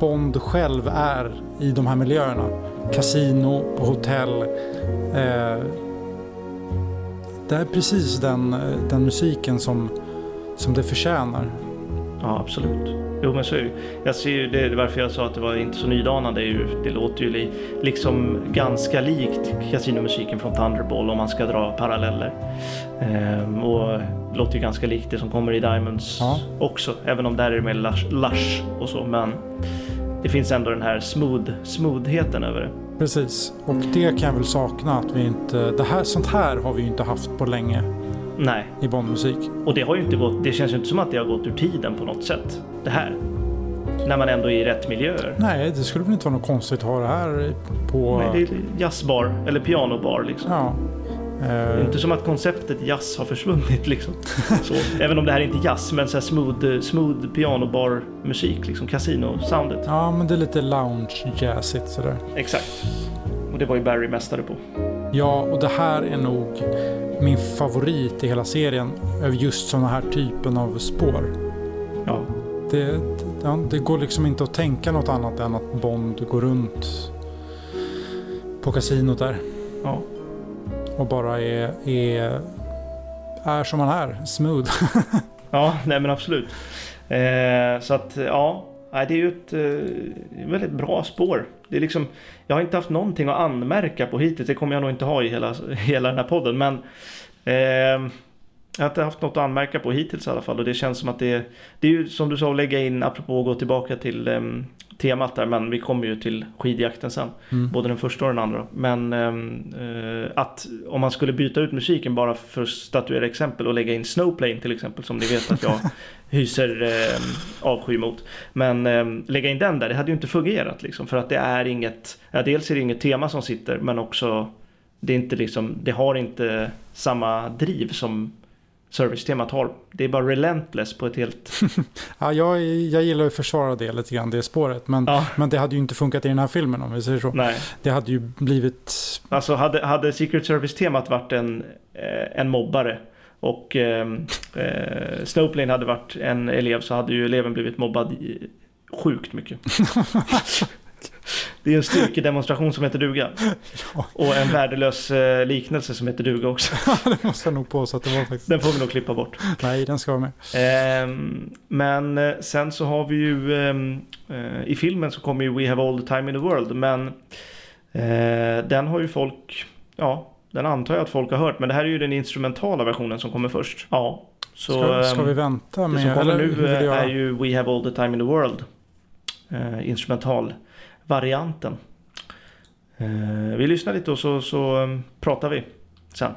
Bond själv är i de här miljöerna. Casino, på hotell. Eh, det är precis den, den musiken som, som det förtjänar. Ja, absolut. Jo, men så är det Jag ser ju det, varför jag sa att det var inte så nydanande. Ju, det låter ju li, liksom ganska likt kasinomusiken från Thunderball om man ska dra paralleller. Ehm, och det låter ju ganska likt det som kommer i Diamonds ja. också, även om där är det mer lush, lush och så. Men det finns ändå den här smooth, smoothheten över det. Precis, och det kan jag väl sakna att vi inte... Det här, sånt här har vi ju inte haft på länge. Nej. I Bondmusik. Och det har ju inte gått... Det känns ju inte som att det har gått ur tiden på något sätt. Det här. När man ändå är i rätt miljöer. Nej, det skulle väl inte vara något konstigt att ha det här på... Nej, det är jazzbar eller pianobar liksom. Ja. Det är inte som att konceptet jazz har försvunnit liksom. [LAUGHS] Så, även om det här är inte jazz, men så här smooth, smooth pianobar musik, liksom kasino-soundet. Ja, men det är lite lounge-jazzigt sådär. Exakt. Och det var ju Barry mästare på. Ja, och det här är nog min favorit i hela serien över just sådana här typen av spår. Ja. Det, ja, det går liksom inte att tänka något annat än att Bond går runt på kasinot där. Ja och bara är, är, är som man är, smooth. [LAUGHS] ja, nej men absolut. Eh, så att ja, det är ju ett eh, väldigt bra spår. Det är liksom, jag har inte haft någonting att anmärka på hittills, det kommer jag nog inte ha i hela, [LAUGHS] hela den här podden. Men eh, jag har inte haft något att anmärka på hittills i alla fall och det känns som att det, det är ju som du sa att lägga in, apropå att gå tillbaka till um, temat där, men vi kommer ju till skidjakten sen. Mm. Både den första och den andra. Men um, att om man skulle byta ut musiken bara för att statuera exempel och lägga in Snowplane till exempel som ni vet att jag [LAUGHS] hyser um, avsky mot. Men um, lägga in den där, det hade ju inte fungerat liksom för att det är inget, ja, dels är det inget tema som sitter men också det är inte liksom, det har inte samma driv som servicetemat har. Det är bara relentless på ett helt... [LAUGHS] ja, jag, jag gillar att försvara det lite grann, det spåret. Men, ja. men det hade ju inte funkat i den här filmen om vi säger så. Nej. Det hade ju blivit... Alltså hade, hade Secret Service-temat varit en, eh, en mobbare och eh, eh, Snowplane hade varit en elev så hade ju eleven blivit mobbad sjukt mycket. [LAUGHS] Det är en styrkedemonstration som heter duga. Ja. Och en värdelös eh, liknelse som heter duga också. [LAUGHS] det måste jag nog påstå att det var faktiskt. Den får vi nog klippa bort. Nej, den ska vara med. Ehm, men eh, sen så har vi ju ehm, eh, i filmen så kommer ju We have all the time in the world. Men den har ju folk, ja, den antar jag att folk har hört. Men det här är ju den instrumentala versionen som kommer först. Ja. Så, ska, ska vi vänta med? Det som kommer nu är ju We have all the time in the world. instrumental varianten. Eh, vi lyssnar lite och så, så eh, pratar vi sen.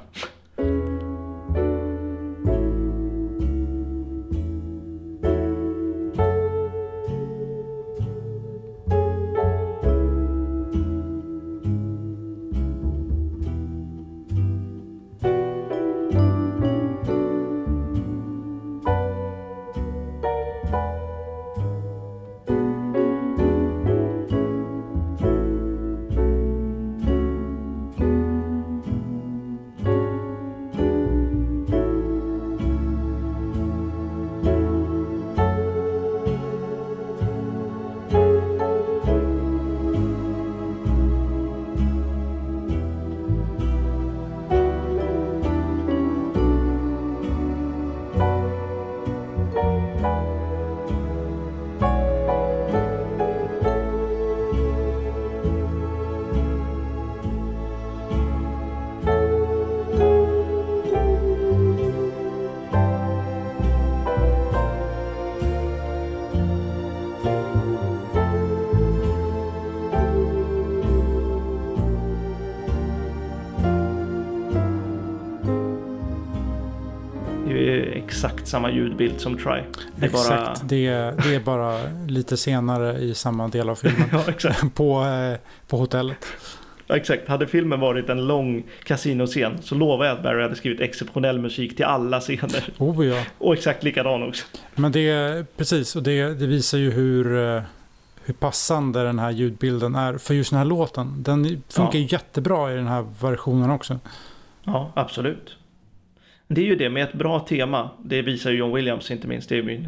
samma ljudbild som Try. Det exakt, bara... det, det, är bara lite senare i samma del av filmen. [LAUGHS] ja, exakt. [LAUGHS] På, eh, på hotellet. Ja, exakt. Hade filmen varit en lång kasinoscen så lovar jag att Barry hade skrivit exceptionell musik till alla scener. [LAUGHS] Oh, ja. Och exakt likadan också. Men det, precis, och det, det visar ju hur, eh, hur passande den här ljudbilden är för just den här låten. Den funkar ja. jättebra i den här versionen också. Ja, absolut. Det är ju det med ett bra tema. Det visar ju John Williams inte minst. Det är ju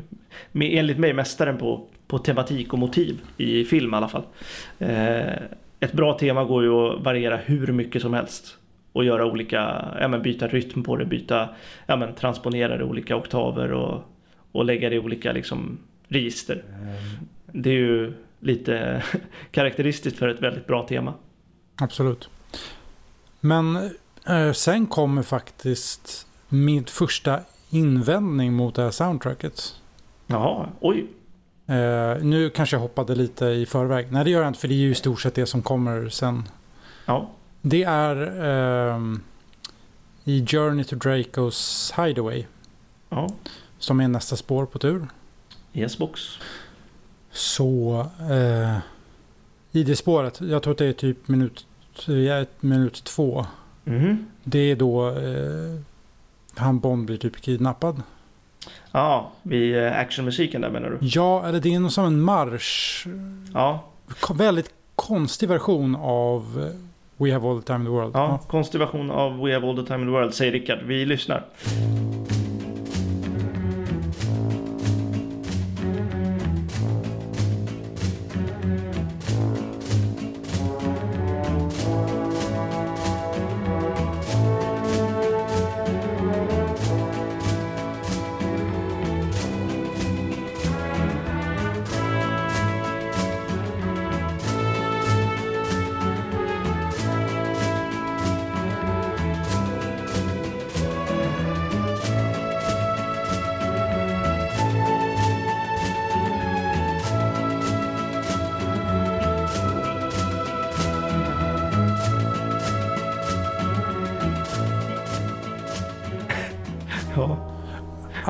enligt mig mästaren på, på tematik och motiv i film i alla fall. Eh, ett bra tema går ju att variera hur mycket som helst och göra olika, ja men byta rytm på det, byta, ja men transponera det olika oktaver och, och lägga det i olika liksom register. Mm. Det är ju lite [LAUGHS] karaktäristiskt för ett väldigt bra tema. Absolut. Men eh, sen kommer faktiskt min första invändning mot det här soundtracket. Jaha, oj. Eh, nu kanske jag hoppade lite i förväg. Nej det gör jag inte för det är ju i stort sett det som kommer sen. Ja. Det är eh, i Journey to Dracos Hideaway. Ja. Som är nästa spår på tur. Yes box. Så eh, i det spåret, jag tror att det är typ minut, minut två. Mm. Det är då eh, han Bond blir typ kidnappad. Ja, vid eh, actionmusiken där menar du? Ja, eller det är någon som en marsch. Ja. Väldigt konstig version av eh, We have all the time in the world. Ja, ja. konstig version av We have all the time in the world säger Rickard. Vi lyssnar.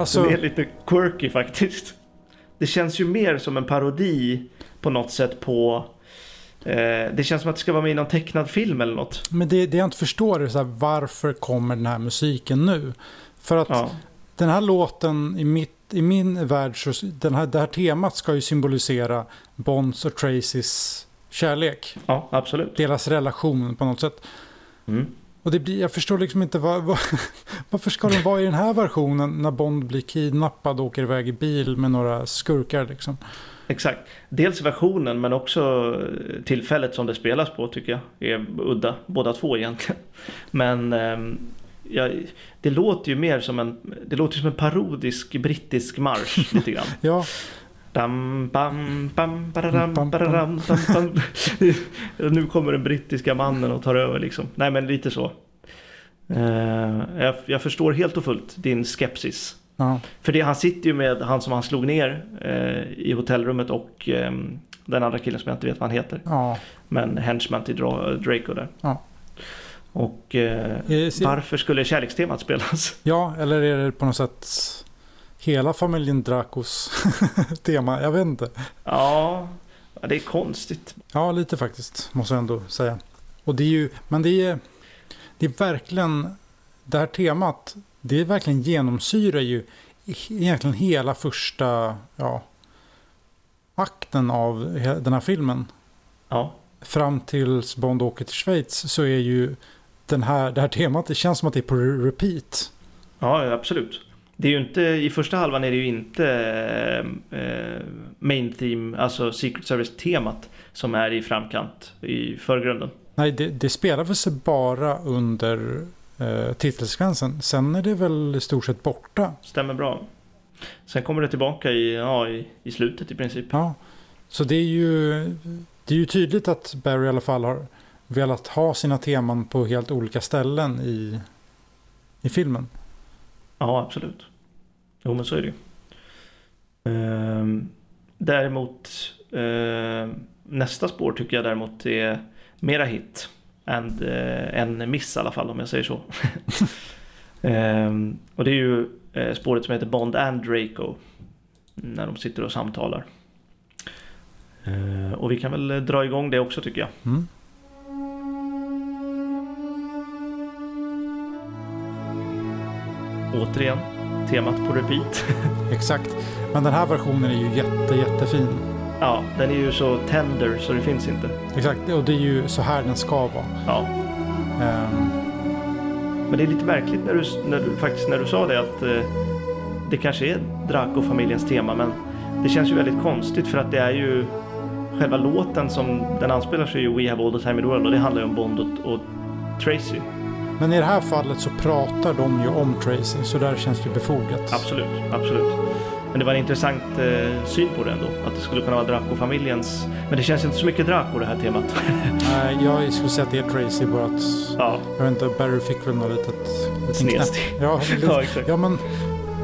Alltså... Den är lite quirky faktiskt. Det känns ju mer som en parodi på något sätt på eh, det känns som att det ska vara med i någon tecknad film eller något. Men det, det jag inte förstår är så här, varför kommer den här musiken nu? För att ja. den här låten i, mitt, i min värld, så den här, det här temat ska ju symbolisera Bonds och Tracys kärlek. Ja, absolut. Deras relation på något sätt. Mm. Och det blir, jag förstår liksom inte vad, vad, [LAUGHS] varför ska den vara i den här versionen när Bond blir kidnappad och åker iväg i bil med några skurkar liksom. Exakt. Dels versionen men också tillfället som det spelas på tycker jag är udda. Båda två egentligen. Men eh, ja, det låter ju mer som en, det låter som en parodisk brittisk marsch [LAUGHS] lite grann. ja. Dam, bam, bam, bam, bam, bam, bam. nu kommer den brittiska mannen och tar över liksom. Nej men lite så. Uh, jag, jag, förstår helt och fullt din skepsis. Ja. För det, han sitter ju med han som han slog ner uh, i hotellrummet och um, den andra killen som jag inte vet vad han heter. Ja. Men henchman till Draco där. Ja. Och uh, varför skulle kärlekstemat spelas? Ja, eller är det på något sätt hela familjen Dracos [LAUGHS] tema. Jag vet inte. Ja, det är konstigt. Ja, lite faktiskt, måste jag ändå säga. Och det är ju, men det är, det är verkligen, det här temat, det är verkligen genomsyrar ju egentligen hela första, ja, akten av den här filmen. Ja. Fram tills Bond åker till Schweiz så är ju den här, det här temat, det känns som att det är på repeat. Ja, absolut. Det är ju inte, i första halvan är det ju inte eh, main theme, alltså Secret Service-temat som är i framkant i förgrunden. Nej, det, det spelar väl sig bara under eh, titelsekvensen. Sen är det väl i stort sett borta. Stämmer bra. Sen kommer det tillbaka i, ja, i, i slutet i princip. Ja, så det är ju, det är ju tydligt att Barry i alla fall har velat ha sina teman på helt olika ställen i, i filmen. Ja, absolut. Jo, men så är det ju. Ehm, däremot eh, nästa spår tycker jag däremot är mera hit än eh, en miss i alla fall om jag säger så. [LAUGHS] ehm, och det är ju eh, spåret som heter Bond and Draco. När de sitter och samtalar. Ehm, och vi kan väl dra igång det också tycker jag. Mm. Återigen temat på repeat. [LAUGHS] Exakt. Men den här versionen är ju jätte, jättefin. Ja, den är ju så tender så det finns inte. Exakt, och det är ju så här den ska vara. Ja. Um, Men det är lite märkligt när du, när du faktiskt när du sa det att eh, det kanske är Draco-familjens tema men det känns ju väldigt konstigt för att det är ju själva låten som den anspelar sig ju We have all the time in the world och det handlar ju om Bond och, och Tracy. Men i det här fallet så pratar de ju om Tracy så där känns det befogat. Absolut, absolut. Men det var en intressant eh, syn på det ändå. Att det skulle kunna vara Draco-familjens... Men det känns inte så mycket Draco det här temat. [LAUGHS] Nej, jag skulle säga att det är Tracy bara att... ja. Jag vet inte, Barry fick väl något litet... Snedsteg. [LAUGHS] Ja, [LAUGHS] ja, exakt. ja, men...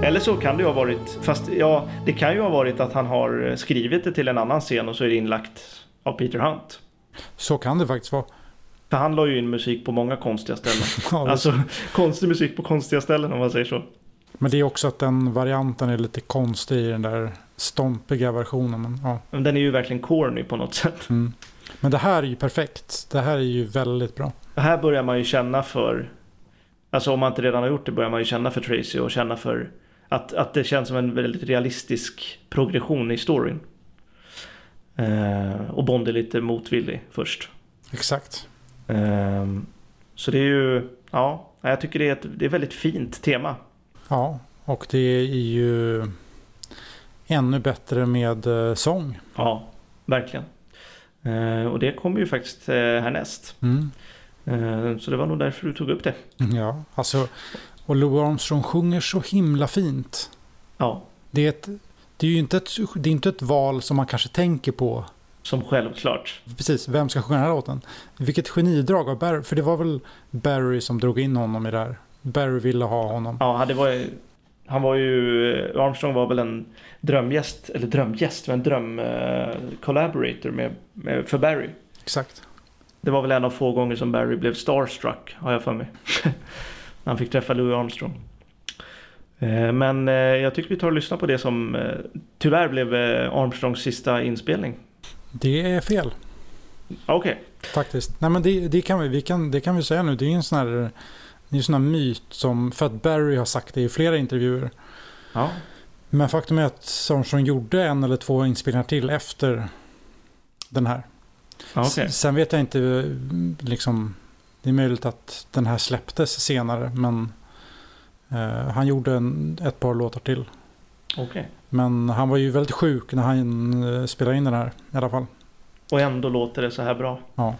Eller så kan det ju ha varit, fast ja, det kan ju ha varit att han har skrivit det till en annan scen och så är det inlagt av Peter Hunt. Så kan det faktiskt vara. För han la ju in musik på många konstiga ställen. [LAUGHS] Ja, det- alltså konstig musik på konstiga ställen om man säger så. Men det är också att den varianten är lite konstig i den där stompiga versionen. Men, ja. Men den är ju verkligen corny på något sätt. mm. men det här är ju perfekt. Det här är ju väldigt bra. Och här börjar man ju känna för, alltså om man inte redan har gjort det börjar man ju känna för Tracy och känna för att, att det känns som en väldigt realistisk progression i storyn. Eh, och Bond är lite motvillig först. Exakt. Ehm, så det är ju, ja, jag tycker det är ett, det är ett väldigt fint tema. Ja, och det är ju ännu bättre med eh, sång. Ja, verkligen. Ehm, och det kommer ju faktiskt eh, härnäst. Mm. Ehm, så det var nog därför du tog upp det. Ja, alltså. Och Louis Armstrong sjunger så himla fint. Ja, Det är, ett, det är ju inte ett, det är inte ett val som man kanske tänker på. Som självklart. Precis, vem ska sjunga den här låten? Vilket genidrag av Barry. För det var väl Barry som drog in honom i det här. Barry ville ha honom. Ja, det var ju, han var ju, Armstrong var väl en drömgäst, eller drömgäst, men en dröm eh, collaborator med, med, för Barry. Exakt. Det var väl en av få gånger som Barry blev starstruck, har jag för mig. [LAUGHS] När han fick träffa Louis Armstrong. Eh, Men eh, jag tycker vi tar och lyssnar på det som tyvärr blev Armstrongs sista inspelning. Det är fel. Okej, Faktiskt. Nej men det, det, kan vi, vi kan, det kan vi säga nu. Det är en sån här, det är en sån här myt som, för att Barry har sagt det i flera intervjuer. ja. Men faktum är att Armstrong gjorde en eller två inspelningar till efter den här. S- Sen vet jag inte, liksom, det är möjligt att den här släpptes senare. Men eh, han gjorde en, ett par låtar till. okej. Men han var ju väldigt sjuk när han eh, spelade in den här i alla fall. Och ändå låter det så här bra. Ja.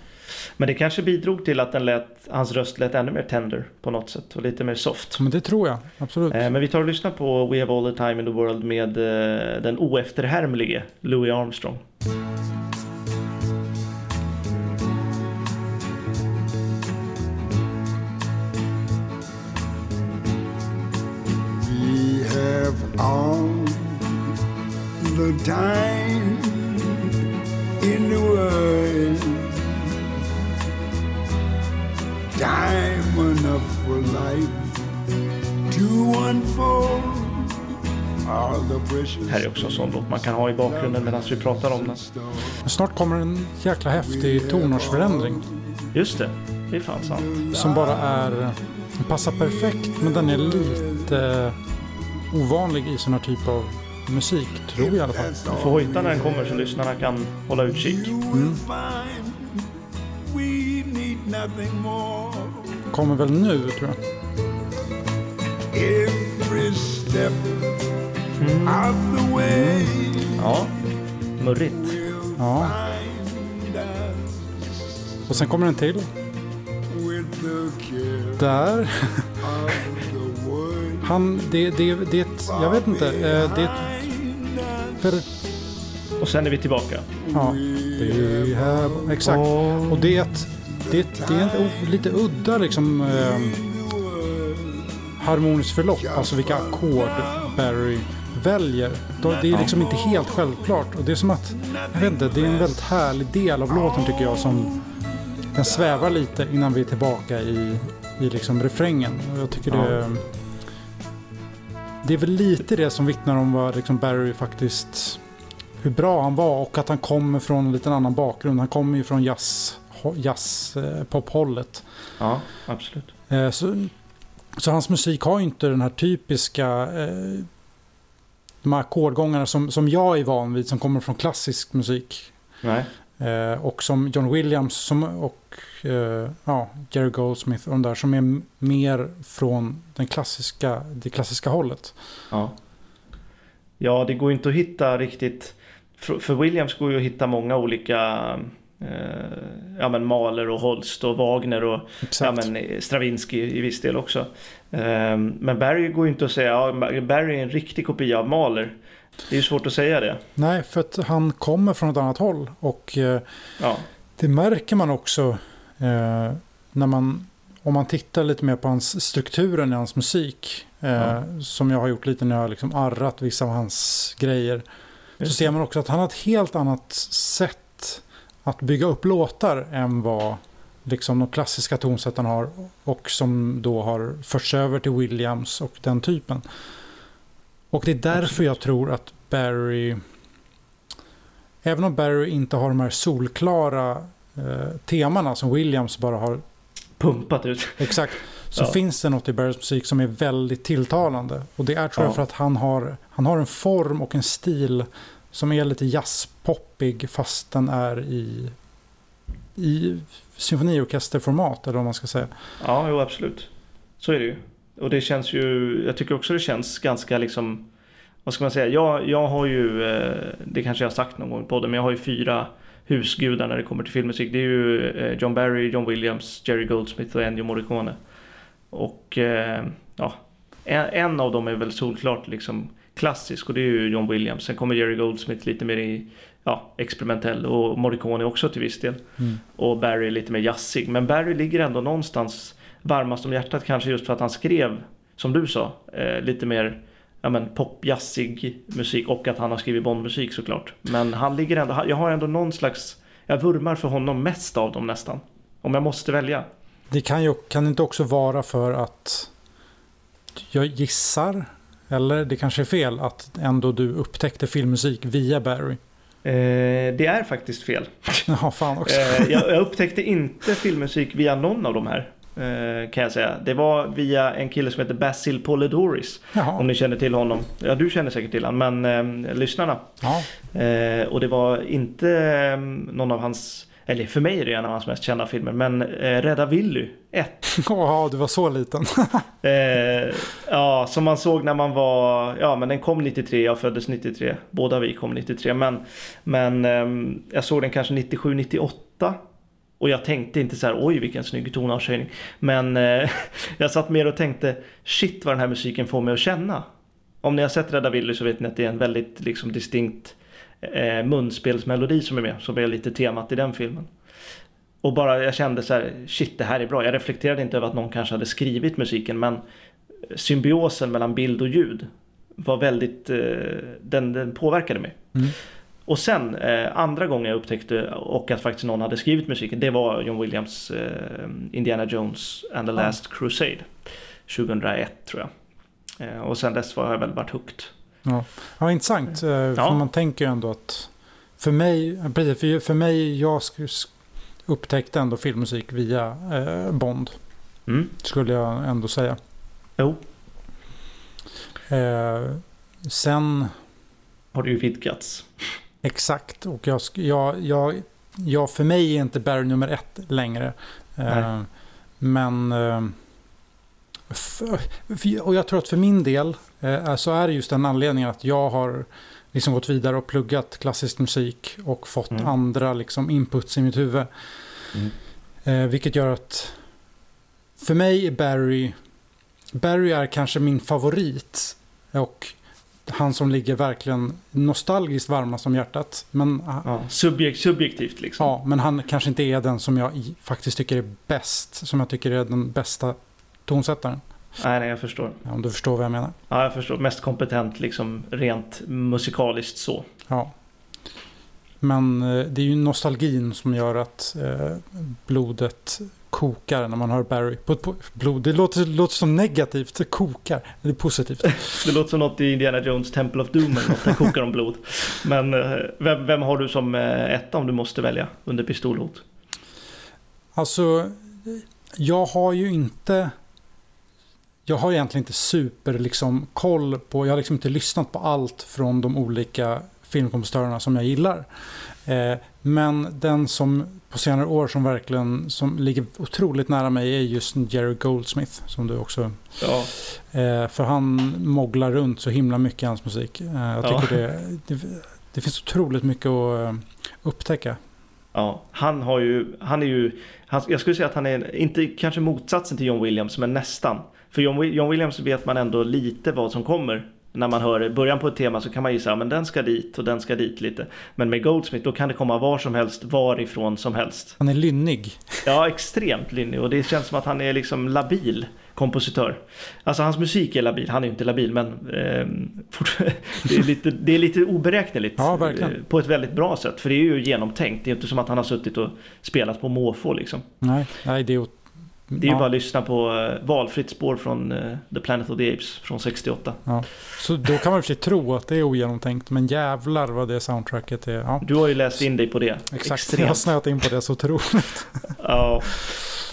Men det kanske bidrog till att den lät, hans röst lät ännu mer tender på något sätt och lite mer soft. Men det tror jag, absolut. Eh, Men vi tar och lyssnar på We have all the time in the world med eh, den oefterhärmlige Louis Armstrong. We have all the time in the world. Time enough for life to unfold all the precious. Det här är också en sån låt man kan ha i bakgrunden medan vi pratar om den. Snart kommer en jäkla häftig tonårsförändring. Just det, det är fan sant. Som bara är, den passar perfekt men den är lite ovanlig i sån här typ av musik. Tror jag i alla fall. Du får hojta när den kommer så lyssnarna kan hålla utkik. More. Kommer väl nu tror jag. Way Ja, murrigt. Ja. Och sen kommer en till. Där. [LAUGHS] Han, det, det, det jag vet inte. eh, Det för, Och sen är vi tillbaka. ja. Här, exakt. Och det är ett, det är, ett, det är ett lite udda liksom eh, harmoniskt förlopp. Alltså vilka ackord Barry väljer. Det är liksom inte helt självklart. Och det är som att, jag vet inte, det är en väldigt härlig del av låten tycker jag som den svävar lite innan vi är tillbaka i, i liksom refrängen. Och jag tycker det, det är väl lite det som vittnar om vad liksom Barry faktiskt, hur bra han var och att han kommer från en liten annan bakgrund. Han kommer ju från jazz, jazz eh, pophållet. Ja, absolut. Eh, Så, så hans musik har ju inte den här typiska eh, de här ackordgångarna som, som jag är van vid som kommer från klassisk musik. Nej. Eh, och som John Williams som, och eh, ja, Jerry Goldsmith och de där som är mer från den klassiska, det klassiska hållet. Ja. ja, det går inte att hitta riktigt. För, Williams går ju att hitta många olika eh, ja, men Mahler och Holst och Wagner och ja, men Stravinsky i viss del också. Eh, men Barry går ju inte att säga, ja, Barry är en riktig kopia av Mahler. Det är ju svårt att säga det. Nej, för att han kommer från ett annat håll. Och eh, ja. det märker man också eh, när man, om man tittar lite mer på hans strukturen i hans musik. Eh, ja. Som jag har gjort lite när jag har liksom arrat vissa av hans grejer. Just. Så ser man också att han har ett helt annat sätt att bygga upp låtar än vad liksom de klassiska tonsättarna har. Och som då har förts över till Williams och den typen. Och det är därför Absolut. jag tror att Barry, även om Barry inte har de här solklara eh, temana som Williams bara har pumpat ut. Exakt. [LAUGHS] Så ja. finns det något i Barrys musik som är väldigt tilltalande. Och det är tror jag för att han har, han har en form och en stil som är lite jazzpoppig fast den är i, i symfoniorkesterformat eller vad man ska säga. Ja, jo absolut. Så är det ju. Och det känns ju, jag tycker också det känns ganska liksom, vad ska man säga, jag, jag har ju, eh, det kanske jag har sagt någon gång på det, men jag har ju fyra husgudar när det kommer till filmmusik. Det är ju eh, John Barry, John Williams, Jerry Goldsmith och Ennio Morricone. Och eh, ja, en av dem är väl solklart liksom klassisk och det är ju John Williams. Sen kommer Jerry Goldsmith lite mer i ja, experimentell och Morricone också till viss del. Mm. Och Barry lite mer jazzig. Men Barry ligger ändå någonstans varmast om hjärtat kanske just för att han skrev, som du sa, eh, lite mer ja, men popjazzig musik och att han har skrivit Bondmusik såklart. Men han ligger ändå, jag har ändå någon slags, jag vurmar för honom mest av dem nästan. Om jag måste välja. Det kan ju kan inte också vara för att jag gissar, eller det kanske är fel, att ändå du upptäckte filmmusik via Barry. Eh, det är faktiskt fel. [LAUGHS] Ja, fan också. Eh, jag, jag, upptäckte inte filmmusik via någon av de här. Eh, kan jag säga. Det var via en kille som heter Basil Polidoris. Jaha. Om ni känner till honom. Ja, du känner säkert till honom, men eh, lyssnarna. Eh, och det var inte eh, någon av hans eller för mig är det en av hans mest kända filmer, men eh, Rädda Willy 1. [LAUGHS] Ja, du var så liten. [LAUGHS] eh, ja, som man såg när man var, ja men den kom 93, jag föddes 93, båda vi kom 93, men, men eh, jag såg den kanske 97, 98. Och jag tänkte inte så här, oj vilken snygg tonartshöjning. Men eh, [LAUGHS] jag satt mer och tänkte, shit vad den här musiken får mig att känna. Om ni har sett Rädda Willy så vet ni att det är en väldigt liksom, distinkt eh, munspelsmelodi som är med. Som är lite temat i den filmen. Och bara jag kände så här, shit det här är bra. Jag reflekterade inte över att någon kanske hade skrivit musiken men eh, symbiosen mellan bild och ljud var väldigt, eh, den, den påverkade mig. Mm. Och sen eh, andra gången jag upptäckte och att faktiskt någon hade skrivit musiken det var John Williams eh, Indiana Jones and the Last ja. Crusade 2001 tror jag. Eh, och sen dess har jag väl varit hooked. Ja, ja intressant. Eh, ja. För man tänker ju ändå att för mig, precis, för, för mig, jag upptäckte ändå filmmusik via eh, Bond. Mm. Skulle jag ändå säga. Jo. Eh, sen... Har du ju vidgats. Exakt, och jag, jag, jag, jag, för mig är inte Barry nummer ett längre. Eh, men... Eh, för, och jag tror att för min del eh, så är det just den anledningen att jag har liksom gått vidare och pluggat klassisk musik och fått mm. andra liksom inputs i mitt huvud. Mm. Eh, vilket gör att för mig är Barry, Barry är kanske min favorit. Och han som ligger verkligen nostalgiskt varmast om hjärtat. Men, ja, subjekt, subjektivt liksom. Ja, men han kanske inte är den som jag faktiskt tycker är bäst. Som jag tycker är den bästa tonsättaren. Nej, nej, jag förstår. Ja, om du förstår vad jag menar. Ja, jag förstår. Mest kompetent liksom rent musikaliskt så. Ja. Men eh, det är ju nostalgin som gör att eh, blodet kokar när man hör Barry. På, på, blod. Det låter, låter som negativt, det kokar. Det är positivt. [LAUGHS] det låter som något i Indiana Jones Temple of Doom eller något, där kokar om blod. Men eh, vem, vem, har du som eh, etta om du måste välja under pistolhot? Alltså, jag har ju inte... jag har egentligen inte super liksom, koll på, jag har liksom inte lyssnat på allt från de olika filmkompositörerna som jag gillar. Eh, men den som på senare år som verkligen som ligger otroligt nära mig är just Jerry Goldsmith som du också... Ja. Eh, för han mogglar runt så himla mycket i hans musik. Eh, jag tycker ja. det, det, det, finns otroligt mycket att eh, upptäcka. Ja, han har ju, han är ju, han, jag skulle säga att han är, inte kanske motsatsen till John Williams, men nästan. För John, John Williams vet man ändå lite vad som kommer när man hör början på ett tema så kan man gissa, men den ska dit och den ska dit lite. Men med Goldsmith då kan det komma var som helst, varifrån som helst. Han är lynnig. Ja, extremt lynnig och det känns som att han är liksom labil kompositör. Alltså hans musik är labil, han är ju inte labil men eh, [LAUGHS] det, är lite, det är lite oberäkneligt. Ja, eh, på ett väldigt bra sätt. För det är ju genomtänkt, det är inte som att han har suttit och spelat på måfå liksom. Nej, nej det är det är ju bara att lyssna på uh, valfritt spår från uh, The Planet of the Apes från 68. Ja. Så då kan man för sig tro att det är ogenomtänkt, men jävlar vad det soundtracket är. Ja. Du har ju läst in dig på det. Exakt, Extremt. jag har snöat in på det så otroligt. [LAUGHS] ja,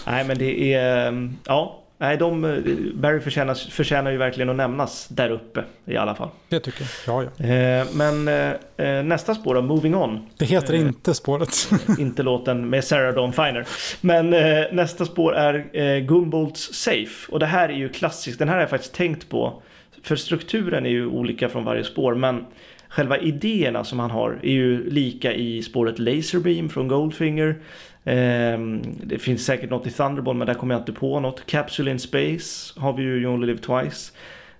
nej men det är, mm, ja, Nej, de, eh, Barry förtjänar, förtjänar ju verkligen att nämnas där uppe i alla fall. Det tycker jag. Ja, ja. Eh, men eh, nästa spår då, Moving On. Det heter eh, inte spåret. [LAUGHS] inte låten med Sarah Dawn Finer. Men eh, nästa spår är eh, Gumbolds Safe. Och det här är ju klassiskt. Den här har jag faktiskt tänkt på. För strukturen är ju olika från varje spår. Men själva idéerna som han har är ju lika i spåret Laserbeam från Goldfinger. Ehm, det finns säkert något i Thunderball men där kommer jag inte på något. Capsule in Space har vi ju You Only Live Twice.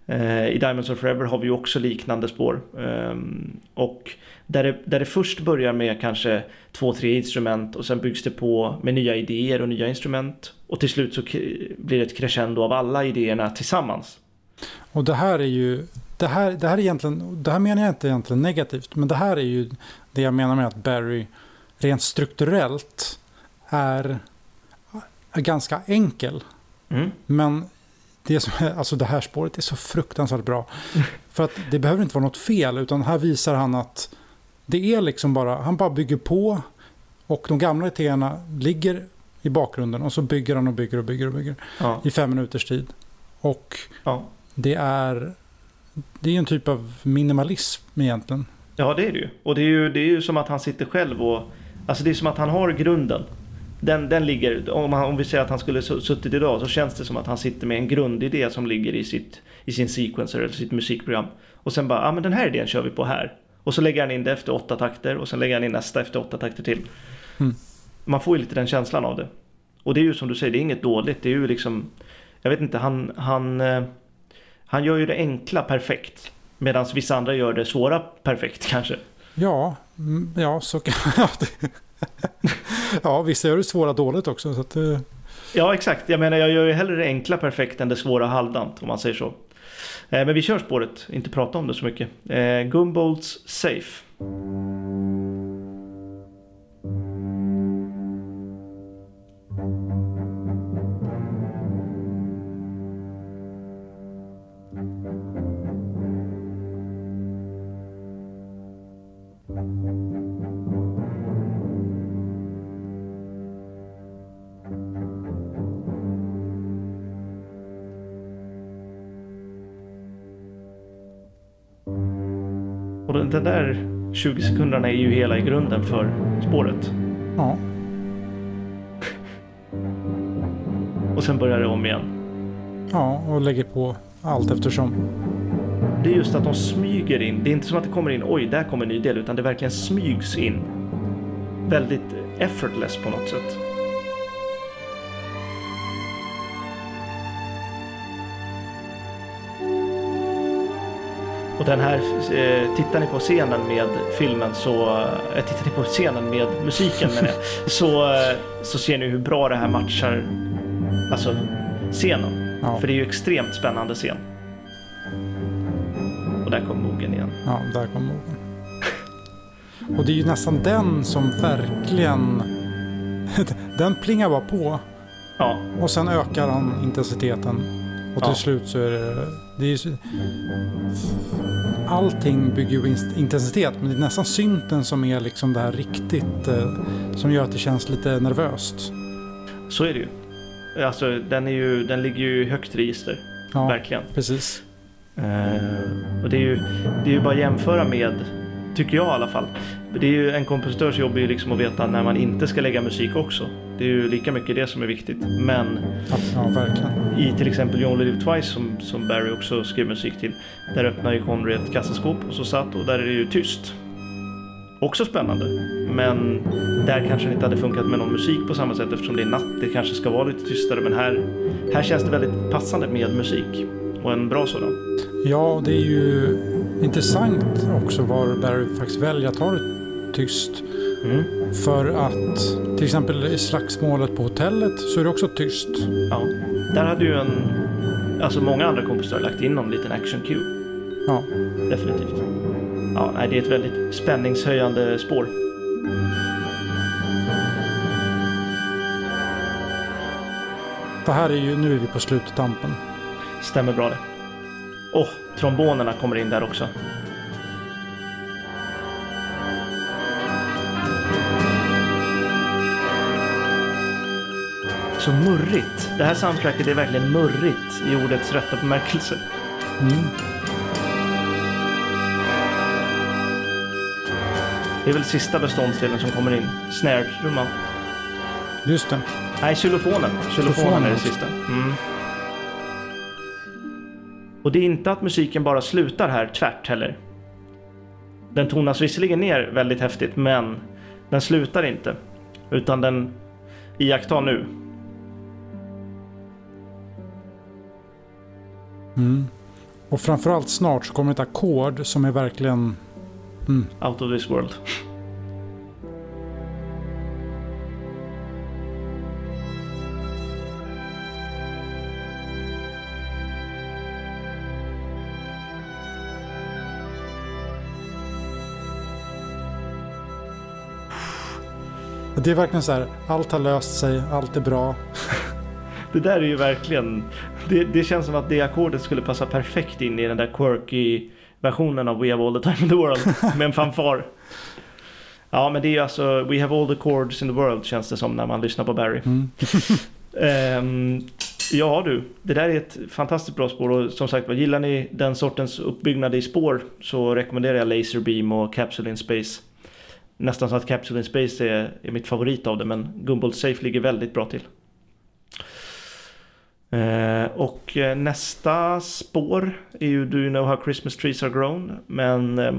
Eh, I Diamonds of Forever har vi ju också liknande spår. Ehm, och där det, där det först börjar med kanske två, tre instrument och sen byggs det på med nya idéer och nya instrument. Och till slut så blir det ett crescendo av alla idéerna tillsammans. Och det här är ju, det här, det här är egentligen, det här menar jag inte egentligen negativt, men det här är ju det jag menar med att Barry rent strukturellt är, är ganska enkel. Mm. Men det, som är, alltså det här spåret är så fruktansvärt bra. [LAUGHS] För att det behöver inte vara något fel, utan här visar han att det är liksom bara, han bara bygger på och de gamla idéerna ligger i bakgrunden och så bygger han och bygger och bygger och bygger ja. i fem minuters tid. Och ja. det är det är en typ av minimalism egentligen. Ja det är det ju. Och det är ju, det är ju som att han sitter själv och Alltså det är som att han har grunden den, den ligger, om, han, om vi säger att han skulle suttit idag så känns det som att han sitter med en grundidé som ligger i, sitt, i sin sequencer eller sitt musikprogram. Och sen bara, ja ah, men den här idén kör vi på här. Och så lägger han in det efter åtta takter och sen lägger han in nästa efter åtta takter till. Mm. Man får ju lite den känslan av det. Och det är ju som du säger, det är inget dåligt. Det är ju liksom, jag vet inte, han, han, eh, han gör ju det enkla perfekt. Medan vissa andra gör det svåra perfekt [LAUGHS] kanske. Ja, mm, ja så kan [LAUGHS] [LAUGHS] ja, vissa gör det svåra dåligt också. Så att, uh... Ja, exakt. Jag menar, jag gör ju hellre det enkla perfekt än det svåra halvdant, om man säger så. Eh, men vi kör spåret, inte prata om det så mycket. Eh, Gumbolds Safe. Den där 20 sekunderna är ju hela i grunden för spåret. Ja. [LAUGHS] och sen börjar det om igen. Ja, och lägger på allt eftersom. Det är just att de smyger in. Det är inte som att det kommer in, oj, där kommer en ny del, utan det verkligen smygs in. Väldigt effortless på något sätt. Och den här, eh, tittar ni på scenen med filmen så, eh, tittar ni på scenen med musiken menar jag, [LAUGHS] så, eh, så ser ni hur bra det här matchar alltså scenen. Ja. För det är ju extremt spännande scen. Och där kom mogen igen. Ja, där kom mogen. Och det är ju nästan den som verkligen, [LAUGHS] den plingar bara på. Ja. Och sen ökar han intensiteten. Och till ja. slut så är det, det är, allting bygger ju intensitet men det är nästan synten som är liksom det här riktigt eh, som gör att det känns lite nervöst. Så är det ju. Alltså den, är ju, den ligger ju i högt register. Ja, Verkligen. precis. Eh, och det är, ju, det är ju bara att jämföra med, tycker jag i alla fall. Det är ju en kompositörs jobb är ju liksom att veta när man inte ska lägga musik också. Det är ju lika mycket det som är viktigt. Men Ja, i till exempel You Only Live Twice som, som Barry också skrev musik till. Där öppnar ju Connery ett kassaskåp och så satt och där är det ju tyst. Också spännande. Men där kanske det inte hade funkat med någon musik på samma sätt eftersom det är natt. Det kanske ska vara lite tystare men här, här känns det väldigt passande med musik. Och en bra sådan. Ja, det är ju intressant också var Barry faktiskt väljer att ha det tyst. Mm. För att till exempel i slagsmålet på hotellet så är det också tyst. Ja. Där hade ju en, alltså många andra kompositörer lagt in någon liten action cue. Ja, Definitivt. Ja, nej, det är ett väldigt spänningshöjande spår. det här är ju, nu är vi på sluttampen. Stämmer bra det. Åh, trombonerna kommer in där också. Så murrigt. Det här soundtracket är verkligen murrigt i ordets rätta bemärkelse. Mm. Det är väl sista beståndsdelen som kommer in. Snare-trumman. Just det. Nej, xylofonen. Xylofonen är det sista. Mm. Och det är inte att musiken bara slutar här tvärt heller. Den tonas visserligen ner väldigt häftigt, men den slutar inte. Utan den iakttar nu. Mm. Och framförallt snart så kommer ett ackord som är verkligen... Out of this world. Det är verkligen så här, allt har löst sig, allt är bra. Det där är ju verkligen... Det, det känns som att det ackordet skulle passa perfekt in i den där quirky versionen av We have all the time in the world [LAUGHS] med en fanfar. Ja, men det är ju alltså We have all the chords in the world känns det som när man lyssnar på Barry. Mm. [LAUGHS] Ehm, ja du, det där är ett fantastiskt bra spår och som sagt gillar ni den sortens uppbyggnad i spår så rekommenderar jag Laserbeam och Capsule in Space. Nästan så att Capsule in Space är, är mitt favorit av det men Gumball Safe ligger väldigt bra till. Eh, och eh, nästa spår är ju Do you know how Christmas trees are grown? Men eh,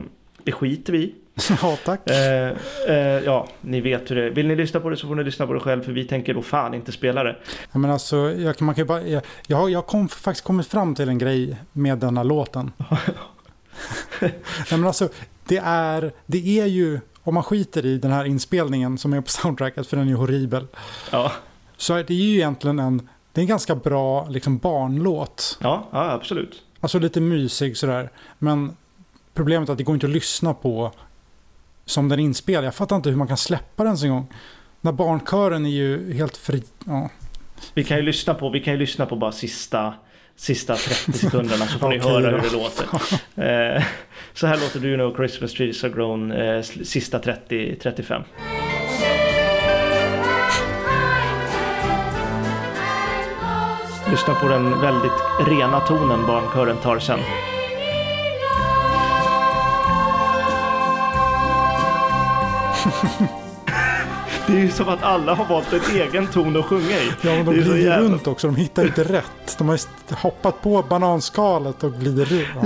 det skiter vi [LAUGHS] ja, tack. Eh, eh, ja, ni vet hur det är. Vill ni lyssna på det så får ni lyssna på det själv för vi tänker då fan inte spela det. Ja, men alltså, jag, man kan bara, jag, jag har jag kom, faktiskt kommit fram till en grej med denna låten. [LAUGHS] Nej, men alltså, det är, det är ju, om man skiter i den här inspelningen som är på soundtracket, för den är ju horribel, Ja, så är det ju egentligen en, det är en ganska bra liksom, barnlåt. ja, ja absolut. Alltså lite mysig sådär. Men problemet är att det går inte att lyssna på som den är inspelad. Jag fattar inte hur man kan släppa den ens en gång. Den här barnkören är ju helt fri. Ja. Vi kan ju lyssna på, vi kan ju lyssna på bara sista, sista 30 [LAUGHS] sekunderna så får ni höra då. hur det låter. [LAUGHS] Eh, så här låter Do you know Christmas trees are grown eh, sista 30-35. Lyssna på den väldigt rena tonen barnkören tar sen. [LAUGHS] Det är ju som att alla har valt en egen ton att sjunga i. Ja, men de glider jävla- runt också. De hittar inte rätt. De har hoppat på bananskalet och glider runt. Ja.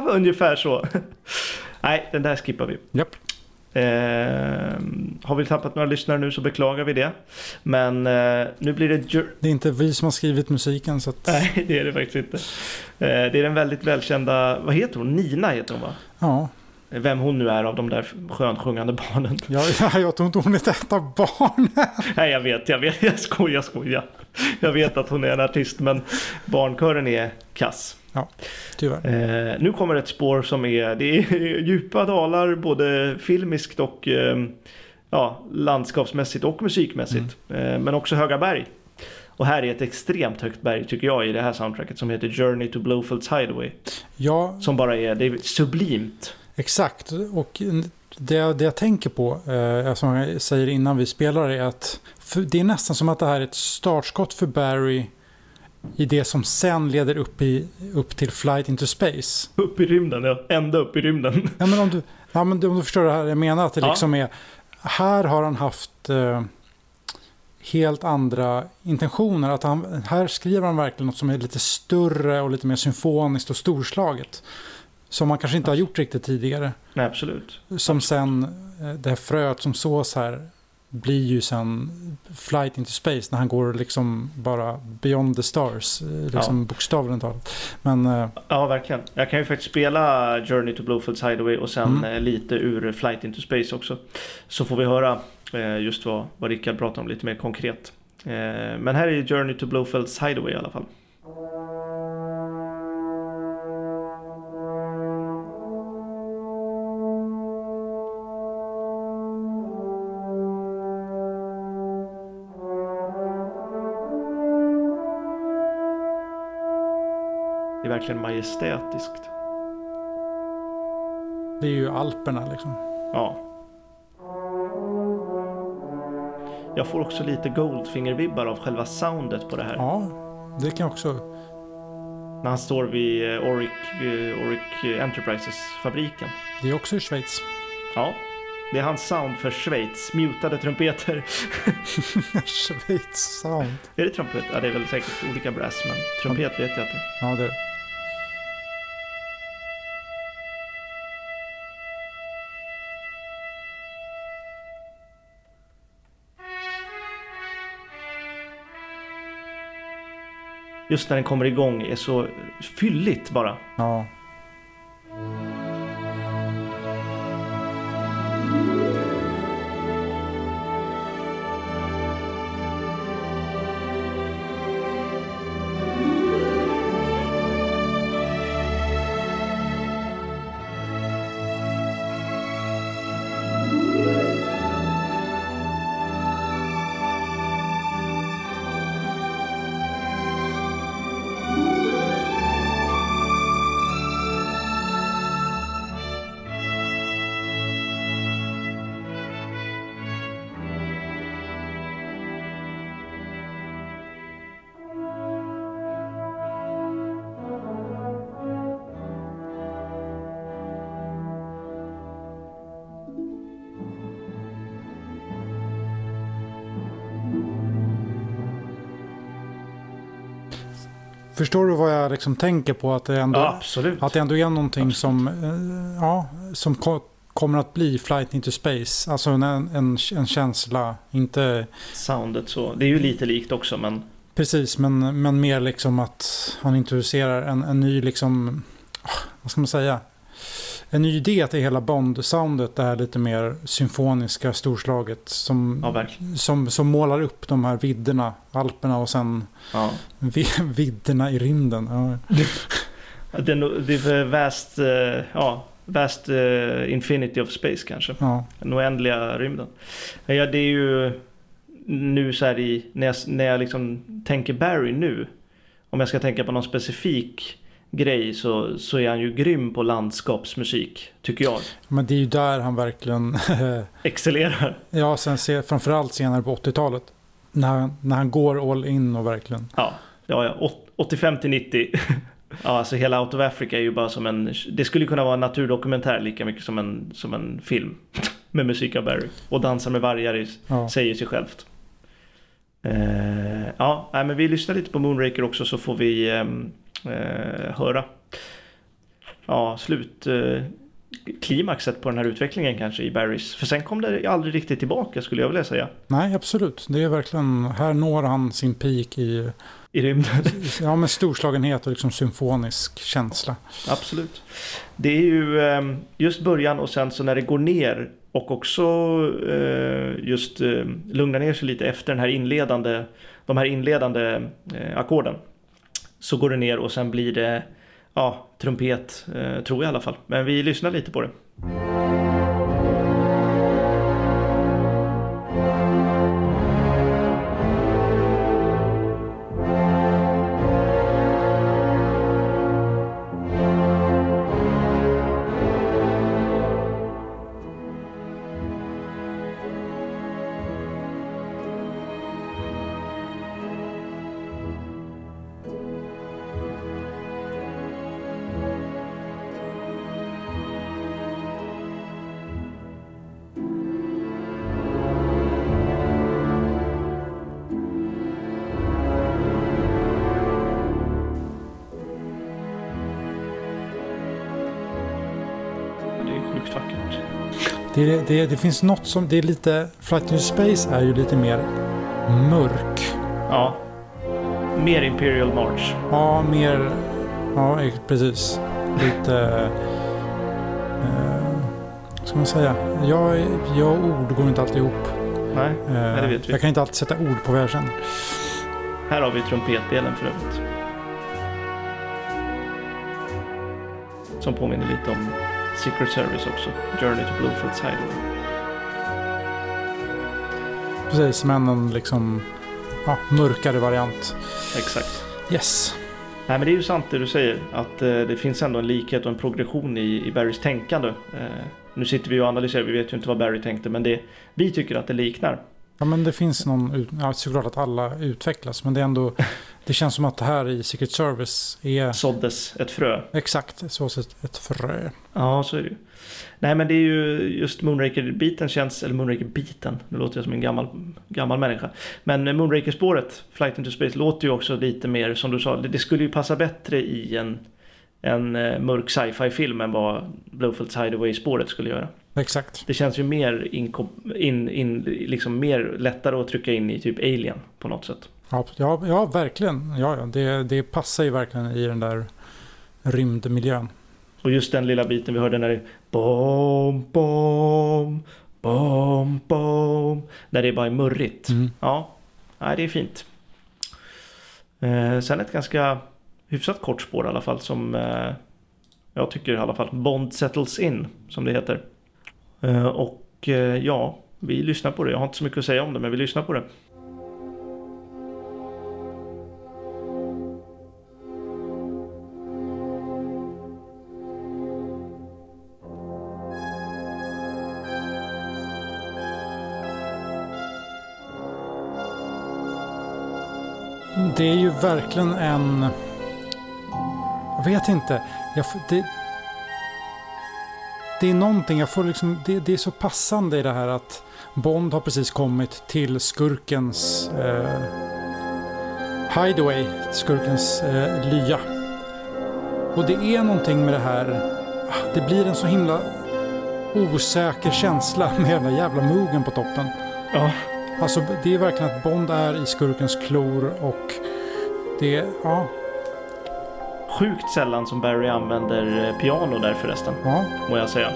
Love! Ungefär så. [LAUGHS] Nej, den där skippar vi. Japp. Eh, har vi tappat några lyssnare nu så beklagar vi det. Men eh, nu blir det... Det är inte vi som har skrivit musiken. Så att, [LAUGHS] Nej, det är det faktiskt inte. Eh, det är den väldigt välkända... Vad heter hon? Nina heter hon va? ja, Vem hon nu är av de där skönt sjungande barnen. jag, [LAUGHS] jag, jag tror inte hon är ett av barnen. [LAUGHS] Nej, jag vet, jag vet. Jag skojar, jag skojar. Jag vet att hon är en artist, men barnkören är kass. Tyvärr. Eh, nu kommer ett spår som är, det är [LAUGHS] djupa dalar både filmiskt och eh, ja, landskapsmässigt och musikmässigt. Eh, men också höga berg. Och här är ett extremt högt berg tycker jag i det här soundtracket som heter Journey to Blofelds Hideaway. Ja, Som bara är, det är sublimt. Exakt, och det, det jag tänker på, eh, som jag säger innan vi spelar, är att för, det är nästan som att det här är ett startskott för Barry i det som sen leder upp, i, upp till Flight into Space. Upp i rymden, ja. Ända upp i rymden. Ja, men om du, ja, men om du förstår det här jag menar, att det Ja. liksom är... Här har han haft eh, helt andra intentioner. Att han, här skriver han verkligen något som är lite större och lite mer symfoniskt och storslaget. Som man kanske inte har gjort riktigt tidigare. Nej, absolut. Som sen, eh, det här fröet som sås här blir ju sen Flight into Space när han går liksom bara beyond the stars, eh, liksom bokstavligen talat. Men eh, Ja, verkligen. Jag kan ju faktiskt spela Journey to Blofelds Hideaway och sen Mm. eh, lite ur Flight into Space också. Så får vi höra just vad, vad Rickard pratar om lite mer konkret. Men här är Journey to Blofelds Hideaway i alla fall. Verkligen majestätiskt. det är ju Alperna liksom. Ja. Jag får också lite Goldfinger-vibbar av själva soundet på det här. Ja, det kan jag också. När han står vid eh, Oric, eh, Oric Enterprises-fabriken. Det är också i Schweiz. Ja, det är hans sound för Schweiz. Mutade trumpeter. [LAUGHS] Schweiz sound. är det trumpet? Ja, det är väl säkert olika brass, men trumpet vet jag är. Ja, det är det. Just när den kommer igång är så fylligt bara. Ja. Förstår du vad jag liksom tänker på? Att det ändå, Ja, att det ändå är någonting Absolut. som, eh, ja, som ko- kommer att bli Flight into Space. Alltså en, en, en känsla, inte Soundet så. Det är ju lite likt också, men precis, men, men mer liksom att han introducerar en, en ny, liksom, ah, vad ska man säga? En ny idé till hela Bond-soundet, det här lite mer symfoniska storslaget som, ja, som, som målar upp de här vidderna, Alperna och sen Ja. vi- vidderna i rymden. Ja. [LAUGHS] Det är, vast, eh, ja, vast eh, infinity of space kanske. Ja. Den oändliga rymden. Ja, det är ju nu så här i, när jag, när jag liksom tänker Barry nu. Om jag ska tänka på någon specifik grej så, så är han ju grym på landskapsmusik, tycker jag. Men det är ju där han verkligen, [LAUGHS] Excellerar. ja sen ser, framförallt senare på 80-talet. När, han- när han går all in och verkligen, Ja, ja, ja åt- 85 till 90. [LAUGHS] Ja, alltså hela Out of Africa är ju bara som en... Det skulle kunna vara en naturdokumentär lika mycket som en, som en film. [LAUGHS] Med musik av Barry. Och Dansa med vargar i, ja. säger sig självt. Eh, ja, men vi lyssnar lite på Moonraker också så får vi ehm, eh, höra. Ja, slut... Eh, klimaxet på den här utvecklingen kanske i Barrys. För sen kom det aldrig riktigt tillbaka skulle jag vilja säga. Nej, absolut. Det är verkligen, här når han sin peak i I rymden. [LAUGHS] ja, med storslagenhet och liksom symfonisk känsla. Absolut. Det är ju ehm, just början och sen så när det går ner och också eh, just eh, lugnar ner sig lite efter den här inledande, de här inledande eh, ackorden. Så går det ner och sen blir det ja, trumpet, eh, tror jag i alla fall. Men vi lyssnar lite på det. Det, det, det finns något som, det är lite, Flight to Space är ju lite mer mörk. Ja. Mer Imperial March. Ja, mer, ja precis. Lite, eh, ska man säga? Jag, jag och ord går inte alltid ihop. Nej, Eh, Nej, det vet vi. Jag kan inte alltid sätta ord på vad jag känner. här har vi trumpetdelen för övrigt. Som påminner lite om Secret Service också. Journey to Bluefields Hideaway. Precis, men en liksom ja, mörkare variant. Exakt. Yes. Nej men det är ju sant det du säger. Att eh, det finns ändå en likhet och en progression i, i Barrys tänkande. Eh, nu sitter vi och analyserar, vi vet ju inte vad Barry tänkte. Men det, vi tycker att det liknar. Ja, men det finns någon, ja, såklart att alla utvecklas, men det är ändå, det känns som att det här i Secret Service är Såddes ett frö. exakt så sett ett frö. Ja, så är det ju. Nej, men det är ju just Moonraker-biten känns, eller Moonraker-biten, nu låter jag som en gammal, gammal människa. Men Moonraker-spåret, Flight into Space, låter ju också lite mer, som du sa, det, skulle ju passa bättre i en, en eh, mörk sci-fi-film än vad Blowfields Hideaway-spåret skulle göra. Exakt. Det känns ju mer, in, in, liksom mer lättare att trycka in i typ Alien på något sätt. Ja, ja, ja verkligen. Ja, ja, det, det passar ju verkligen i den där rymdmiljön. Och just den lilla biten vi hörde när det bom, bom, bom, bom. När det bara är murrigt. Mm. Ja, nej, det är fint. Eh, sen ett ganska hyfsat kort spår i alla fall som eh, jag tycker i alla fall Bond settles in som det heter. Eh, och eh, ja, vi lyssnar på det. Jag har inte så mycket att säga om det men vi lyssnar på det. Det är ju verkligen en... Jag vet inte. Jag, det, det är någonting, jag får liksom, det, det är så passande i det här att Bond har precis kommit till skurkens eh, hideaway, skurkens eh, lya. Och det är någonting med det här, ah, det blir en så himla osäker känsla [LAUGHS] med den där jävla mogen på toppen. Ja, Alltså det är verkligen att Bond är i skurkens klor och det, ja, sjukt sällan som Barry använder eh, piano där förresten. ja, må jag säga.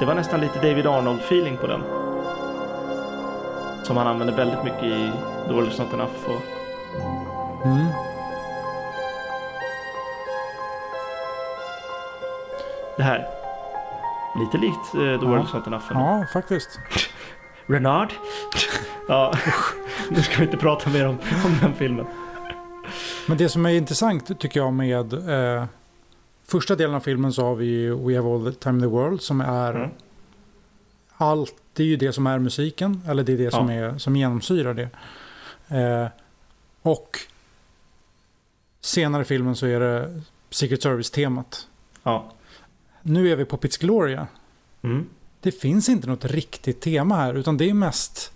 Det var nästan lite David Arnold-feeling på den. Som han använde väldigt mycket i The World Is Not Enough. Och... mm, Det här. Lite likt eh, The World Is Not Enough. ändå. ja faktiskt. [LAUGHS] Renard? ja, [LAUGHS] nu ska vi inte prata mer om, om den filmen. Men det som är intressant tycker jag med eh, första delen av filmen så har vi ju We Have All The Time In The World som är Mm. allt, det är ju det som är musiken, eller det är det som, Ja. är, som genomsyrar det. Eh, och senare i filmen så är det Secret Service-temat. Ja. Nu är vi på Piz Gloria. Mm. Det finns inte något riktigt tema här, utan det är mest,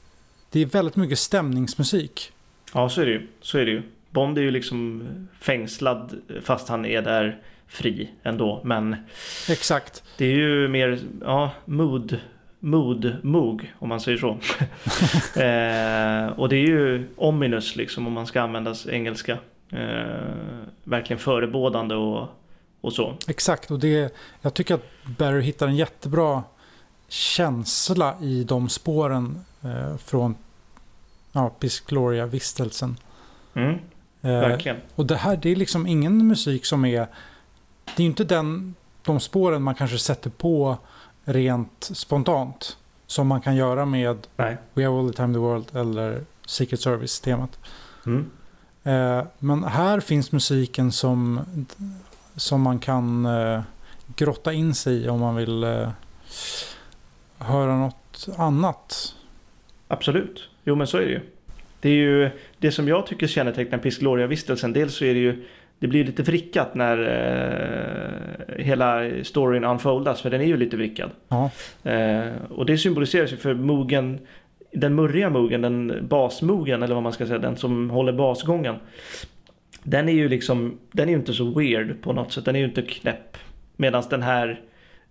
det är väldigt mycket stämningsmusik. ja, så är det ju. Så är det ju. Bond är ju liksom fängslad fast han är där fri ändå. Men Exakt. Det är ju mer ja, mood, mood, moog om man säger så. [LAUGHS] eh, och det är ju ominous liksom om man ska använda engelska. Eh, verkligen förebådande och, och så. Exakt, och det, jag tycker att Barry hittar en jättebra känsla i de spåren eh, från ja, Piz Gloria-vistelsen. Mm, verkligen. och det här, det är liksom ingen musik som är... Det är inte den, de spåren man kanske sätter på rent spontant. Som man kan göra med Nej. We Have All The Time In The World eller Secret Service-temat. Mm. Eh, men här finns musiken som, som man kan eh, grotta in sig i om man vill eh, höra något annat. Absolut. Jo men så är det ju. Det är ju det som jag tycker kännetecknar Piz Gloria-vistelsen. Dels så är det ju det blir lite vrickat när eh, hela storyn unfoldas för den är ju lite vrickad. Ja, Eh, och det symboliseras ju för mogen, den murriga mogen, den basmogen eller vad man ska säga, den som håller basgången. Den är ju liksom, den är ju inte så weird på något sätt, den är ju inte knäpp. Medan den här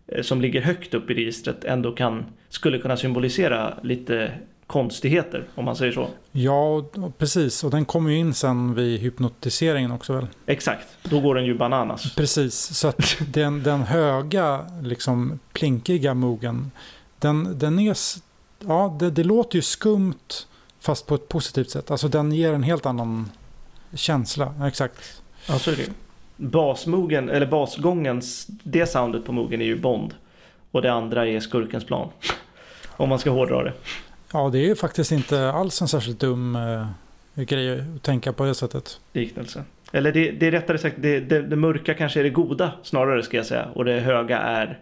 eh, som ligger högt upp i registret ändå kan, skulle kunna symbolisera lite konstigheter om man säger så. Ja, precis. Och den kommer ju in sen vid hypnotiseringen också väl? Exakt, då går den ju bananas. Precis, så att den, den höga, liksom plinkiga mogen, den, den är... Ja, det, det låter ju skumt fast på ett positivt sätt. Alltså den ger en helt annan känsla. Exakt. Ja, så är det Basmogen, eller basgångens, det soundet på mogen är ju Bond. Och det andra är skurkens plan. [LAUGHS] Om man ska hårdra det. Ja, det är faktiskt inte alls en särskilt dum eh, grej att tänka på det sättet. Liknelse. Eller det, det är rättare sagt, det, det, det, mörka kanske är det goda snarare ska jag säga. Och det höga är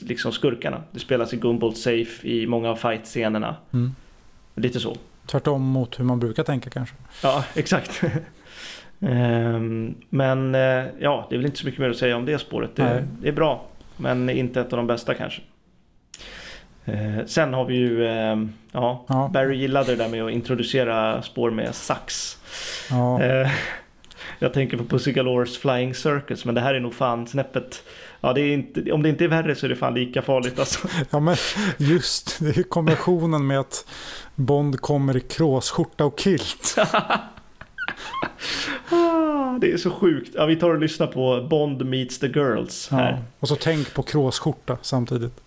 liksom skurkarna. Det spelas i Gumball Safe i många av fight-scenerna. Mm. Lite så. Tvärtom mot hur man brukar tänka kanske. Ja, [LAUGHS] exakt. um, men uh, ja, det är väl inte så mycket mer att säga om det spåret. Det, det är bra, men inte ett av de bästa kanske. Eh, sen har vi ju, eh, ja, ja, Barry gillade det där med att introducera spår med sax. Ja. Eh, [LAUGHS] jag tänker på Pussy Galores Flying Circus, men det här är nog fan snäppet. Ja, det är inte, om det inte är värre så är det fan lika farligt alltså. [LAUGHS] Ja, men just det är kombinationen med att Bond kommer i kråsskjorta och kilt. [LAUGHS] ah, det är så sjukt. Ja, vi tar och lyssnar på Bond meets the girls här. Ja, och så tänk på kråsskjorta samtidigt.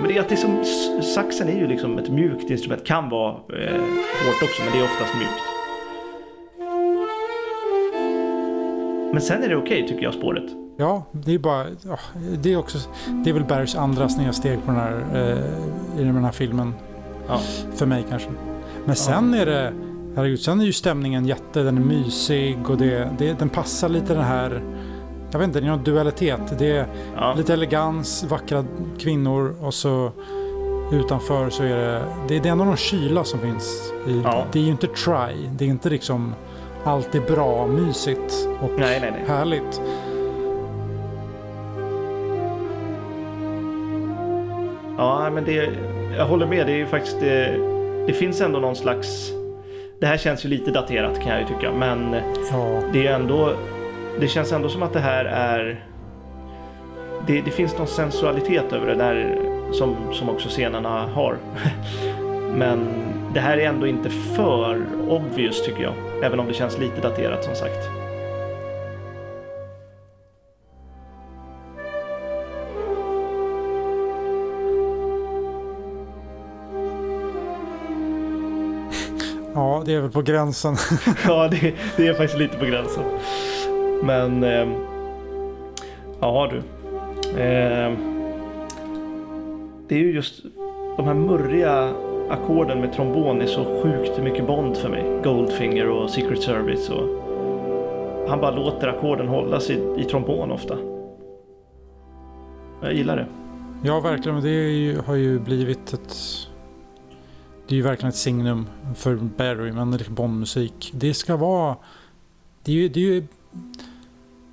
Men det är att det är som, saxen är ju liksom ett mjukt instrument. Kan vara eh, hårt också, men det är oftast mjukt. Men sen är det okej okay, tycker jag, spåret. Ja, det är bara... Det, är också, det är väl Barrys andra snedsteg på den här, eh, i den här filmen. Ja. För mig kanske. Men sen ja. är det... Herregud, sen är ju stämningen jätte... Den är mysig och det, det, den passar lite den här jag vet inte, det är någon dualitet. Det är ja. lite elegans, vackra kvinnor och så utanför så är det, det är ändå någon kyla som finns. I, ja. Det är ju inte try, det är inte liksom allt är bra, mysigt och nej, nej, nej. härligt. Ja, men det, jag håller med. Det är ju faktiskt, det, det finns ändå någon slags, det här känns ju lite daterat kan jag ju tycka, men ja. det är ändå det känns ändå som att det här är... Det, det finns någon sensualitet över det där som, som också scenerna har. [LAUGHS] Men det här är ändå inte för obvious tycker jag. Även om det känns lite daterat som sagt. Ja, det är väl på gränsen. [LAUGHS] ja, det, det, är faktiskt lite på gränsen. Men eh, ja du. Eh, det är ju just de här murriga ackorden med trombon är så sjukt mycket Bond för mig. Goldfinger och Secret Service och han bara låter ackorden hållas i, i trombon ofta. Jag gillar det. Ja, verkligen. Det ju, har ju blivit ett... Det är ju verkligen ett signum för Barry, men liksom Bondmusik. Det ska vara... Det är ju, det är ju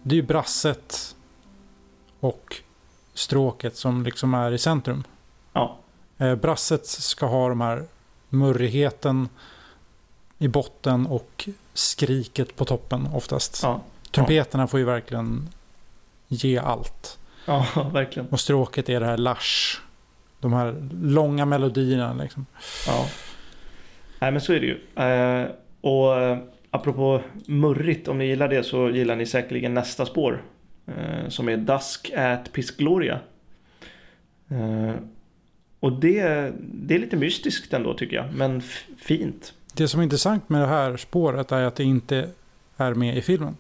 det är ju brasset och stråket som liksom är i centrum. Ja. Eh, brasset ska ha de här murrigheten i botten och skriket på toppen oftast. Ja. Trumpeterna får ju verkligen ge allt. Ja, [LAUGHS] verkligen. Och stråket är det här lush. De här långa melodierna liksom. Ja. Nej men så är det ju. Eh, och eh, Apropå murrigt, om ni gillar det så gillar ni säkerligen nästa spår. Eh, som är Dusk at Pisgloria. Eh, och det, det är lite mystiskt ändå tycker jag, men fint. Det som är intressant med det här spåret är att det inte är med i filmen.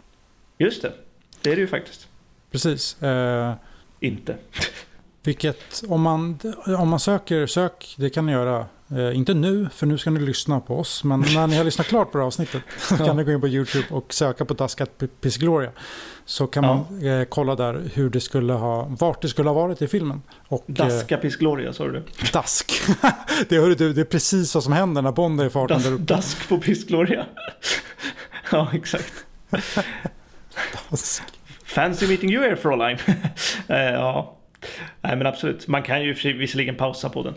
Just det, det är det ju faktiskt. Precis. Eh, inte. [LAUGHS] vilket, om man, om man söker, sök, det kan ni göra Eh, inte nu, för nu ska ni lyssna på oss. Men när ni har lyssnat klart på det här avsnittet [LAUGHS] ja. kan ni gå in på YouTube och söka på Daskat Piss Gloria. Så kan ja. man eh, kolla där hur det skulle ha, vart det skulle ha varit i filmen. Och, Daska eh, Piss Gloria, sa du Dask. [LAUGHS] det, hör du, det är precis vad som händer när Bond är i farten där uppe. Dask på Piss Gloria. [LAUGHS] ja, exakt. Dask. Fancy meeting you here, Fräulein. eh, ja. Nej, men absolut. Man kan ju visserligen pausa på den.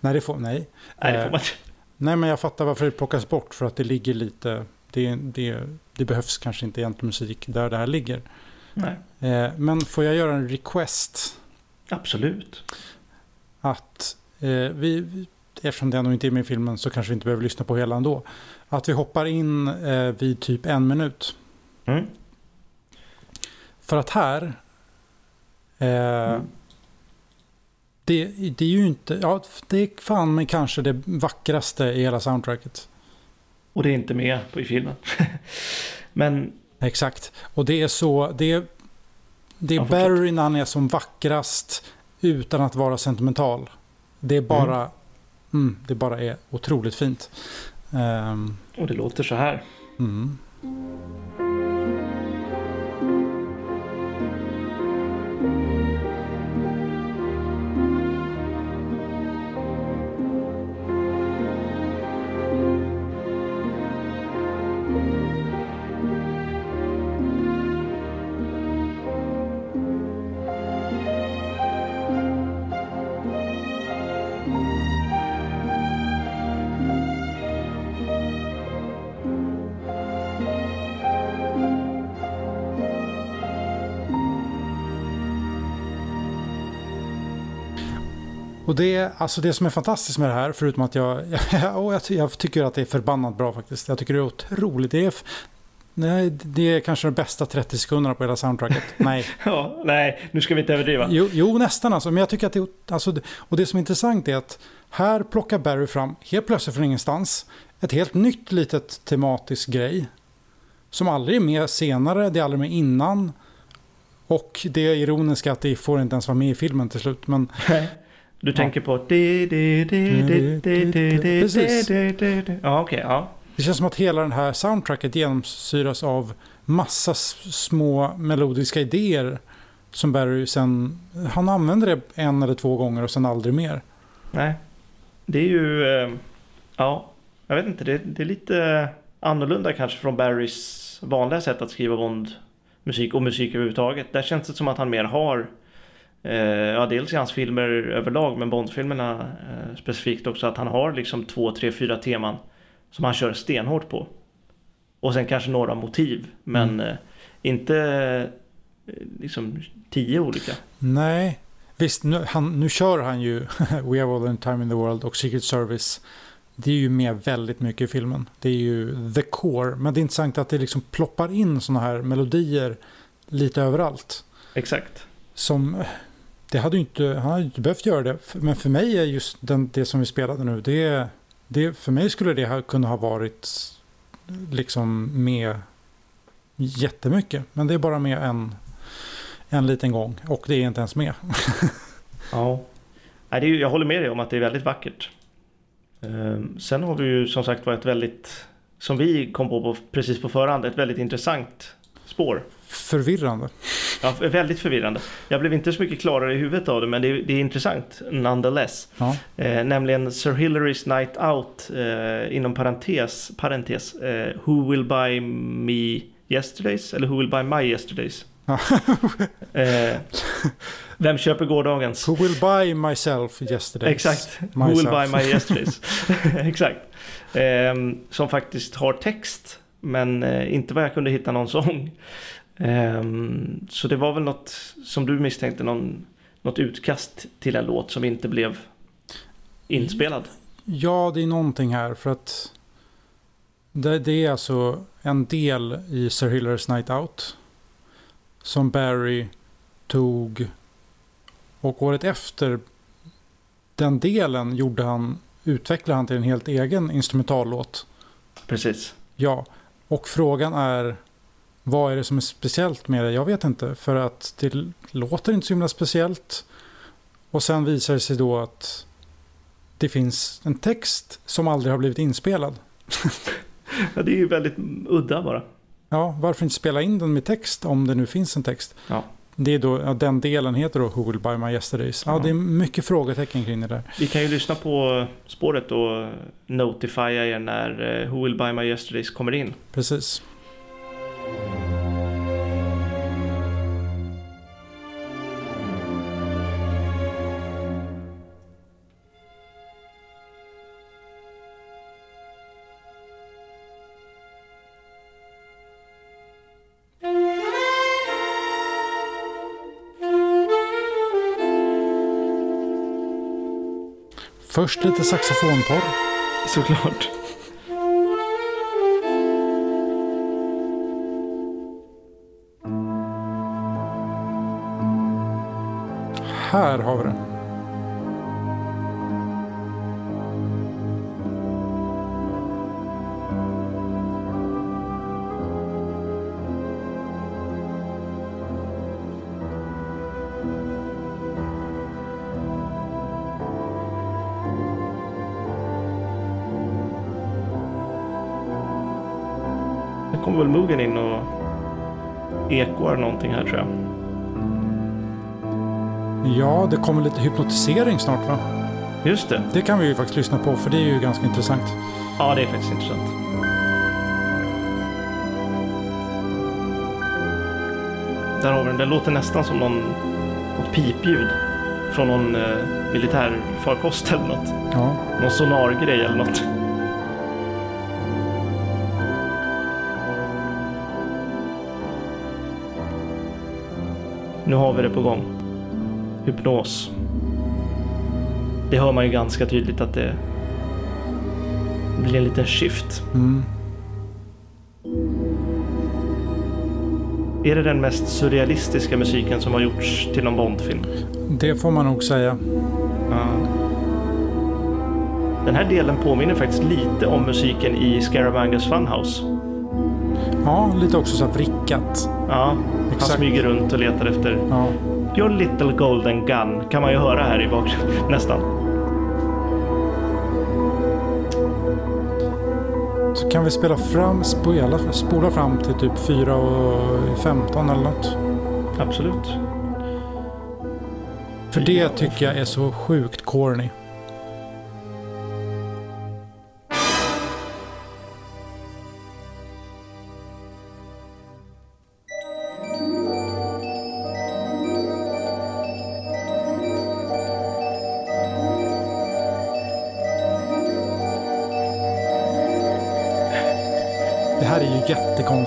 Nej, det får, nej. Nej, det får man Nej, men jag fattar varför det plockas bort. För att det ligger lite... Det, det, det behövs kanske inte egentligen musik där det här ligger. Nej. Eh, men får jag göra en request? Absolut. Att eh, vi, eftersom det ändå inte är med i filmen så kanske vi inte behöver lyssna på hela ändå. Att vi hoppar in eh, vid typ en minut. Mm. För att här... Eh, Mm. Det, det är ju inte... Ja, det är fan men kanske det vackraste i hela soundtracket. Och det är inte med på i filmen. [LAUGHS] Men Exakt. Och det är så... Det är, det är Ja. Barry när han är som vackrast utan att vara sentimental. Det är bara... Mm. det bara är otroligt fint. Ehm, och det låter så här. mm. Och det, alltså det som är fantastiskt med det här, förutom att jag, [LAUGHS] och jag, jag tycker att det är förbannat bra faktiskt. Jag tycker det är otroligt. Det är, nej, det är kanske de bästa 30 sekunderna på hela soundtracket. [LAUGHS] Nej, Ja, nej, nu ska vi inte överdriva. jo, jo nästan alltså. Men jag tycker att det alltså, och det som är intressant är att här plockar Barry fram, helt plötsligt från ingenstans, ett helt nytt litet tematisk grej. Som aldrig är med senare, det är aldrig med innan. Och det är ironiska att det får inte ens vara med i filmen till slut. Men. Du tänker på... Precis. Ja, okej. ja. Det känns som att hela den här soundtracket genomsyras av massa små melodiska idéer som Barry sen... Han använder det en eller två gånger och sen aldrig mer. Nej. Det är ju... eh, Ja, jag vet inte. Det, det är lite annorlunda kanske från Barrys vanliga sätt att skriva Bond-musik och musik överhuvudtaget. Där känns det som att han mer har... eh, Ja, dels i hans filmer överlag, men Bond-filmerna eh, specifikt också. Att han har liksom två, tre, fyra teman som han kör stenhårt på. Och sen kanske några motiv, men Mm. eh, inte eh, liksom tio olika. Nej, visst nu, han, nu kör han ju [LAUGHS] We have all the time in the world och Secret Service. Det är ju med väldigt mycket i filmen. Det är ju the core. Men det är intressant att det liksom ploppar in såna här melodier lite överallt. Exakt. Som, det hade ju inte, han hade ju inte behövt göra det. Men för mig är just den, det som vi spelade nu, det, det, för mig skulle det ha, kunna ha varit liksom med jättemycket. Men det är bara med en, en liten gång och det är inte ens med. [LAUGHS] Ja. Det är, jag håller med dig om att det är väldigt vackert. Ehm, sen har vi ju som sagt varit väldigt, som vi kom på, på precis på förhand, ett väldigt intressant spår. Förvirrande. Ja, väldigt förvirrande. Jag blev inte så mycket klarare i huvudet av det, men det är, det är intressant nonetheless. Ja. Eh, nämligen Sir Hillary's Night Out, eh, inom parentes, parentes eh, Who will buy me yesterdays? Eller Who will buy my yesterdays? [LAUGHS] eh, vem köper gårdagens? Who will buy myself yesterday? Exakt. Who will Myself. buy my [LAUGHS] yesterdays? [LAUGHS] Exakt. Ehm, som faktiskt har text. Men eh, inte vad jag kunde hitta någon sång. Ehm, så det var väl något som du misstänkte. Någon, något utkast till en låt som inte blev inspelad. Ja, det är någonting här för att det, det är alltså en del i Sir Hillary's Night Out som Barry tog och året efter den delen gjorde han, utvecklade han till en helt egen instrumentallåt. Precis. Ja, och frågan är vad är det som är speciellt med det? Jag vet inte, för att det låter inte så himla speciellt. Och sen visar det sig då att det finns en text som aldrig har blivit inspelad. [LAUGHS] Ja, det är ju väldigt udda bara. Ja, varför inte spela in den med text om det nu finns en text? Ja. Det är då, ja, den delen heter då Who will buy my yesterdays. Ja, Ja. det är mycket frågetecken kring det där. Vi kan ju lyssna på spåret och notifiera er när eh, Who will buy my yesterdays kommer in. Precis. Först lite saxofonporr. Såklart. Här har vi den. Nu kommer väl Mugen in och ekoar någonting här tror jag. Ja, det kommer lite hypnotisering snart va? Just det. Det kan vi ju faktiskt lyssna på för det är ju ganska intressant. Ja, det är faktiskt intressant. Där har vi den. Det låter nästan som någon, något pipljud från någon eh, militärfarkost eller något. Ja. Någon sonargrej eller något. Nu har vi det på gång. Hypnos. Det hör man ju ganska tydligt att det blir en liten shift. Mm. Är det den mest surrealistiska musiken som har gjorts till någon Bondfilm? Det får man nog säga. Ja. Den här delen påminner faktiskt lite om musiken i Scaramangas Funhouse. Ja, lite också så vrickat. Ja, han Exakt. smyger runt och letar efter Ja. Your little golden gun kan man ju höra här i bakgrunden [LAUGHS] nästan. Så kan vi spela fram, spela, spola fram till typ 4 och 15 eller något. Absolut. För det tycker jag är så sjukt corny.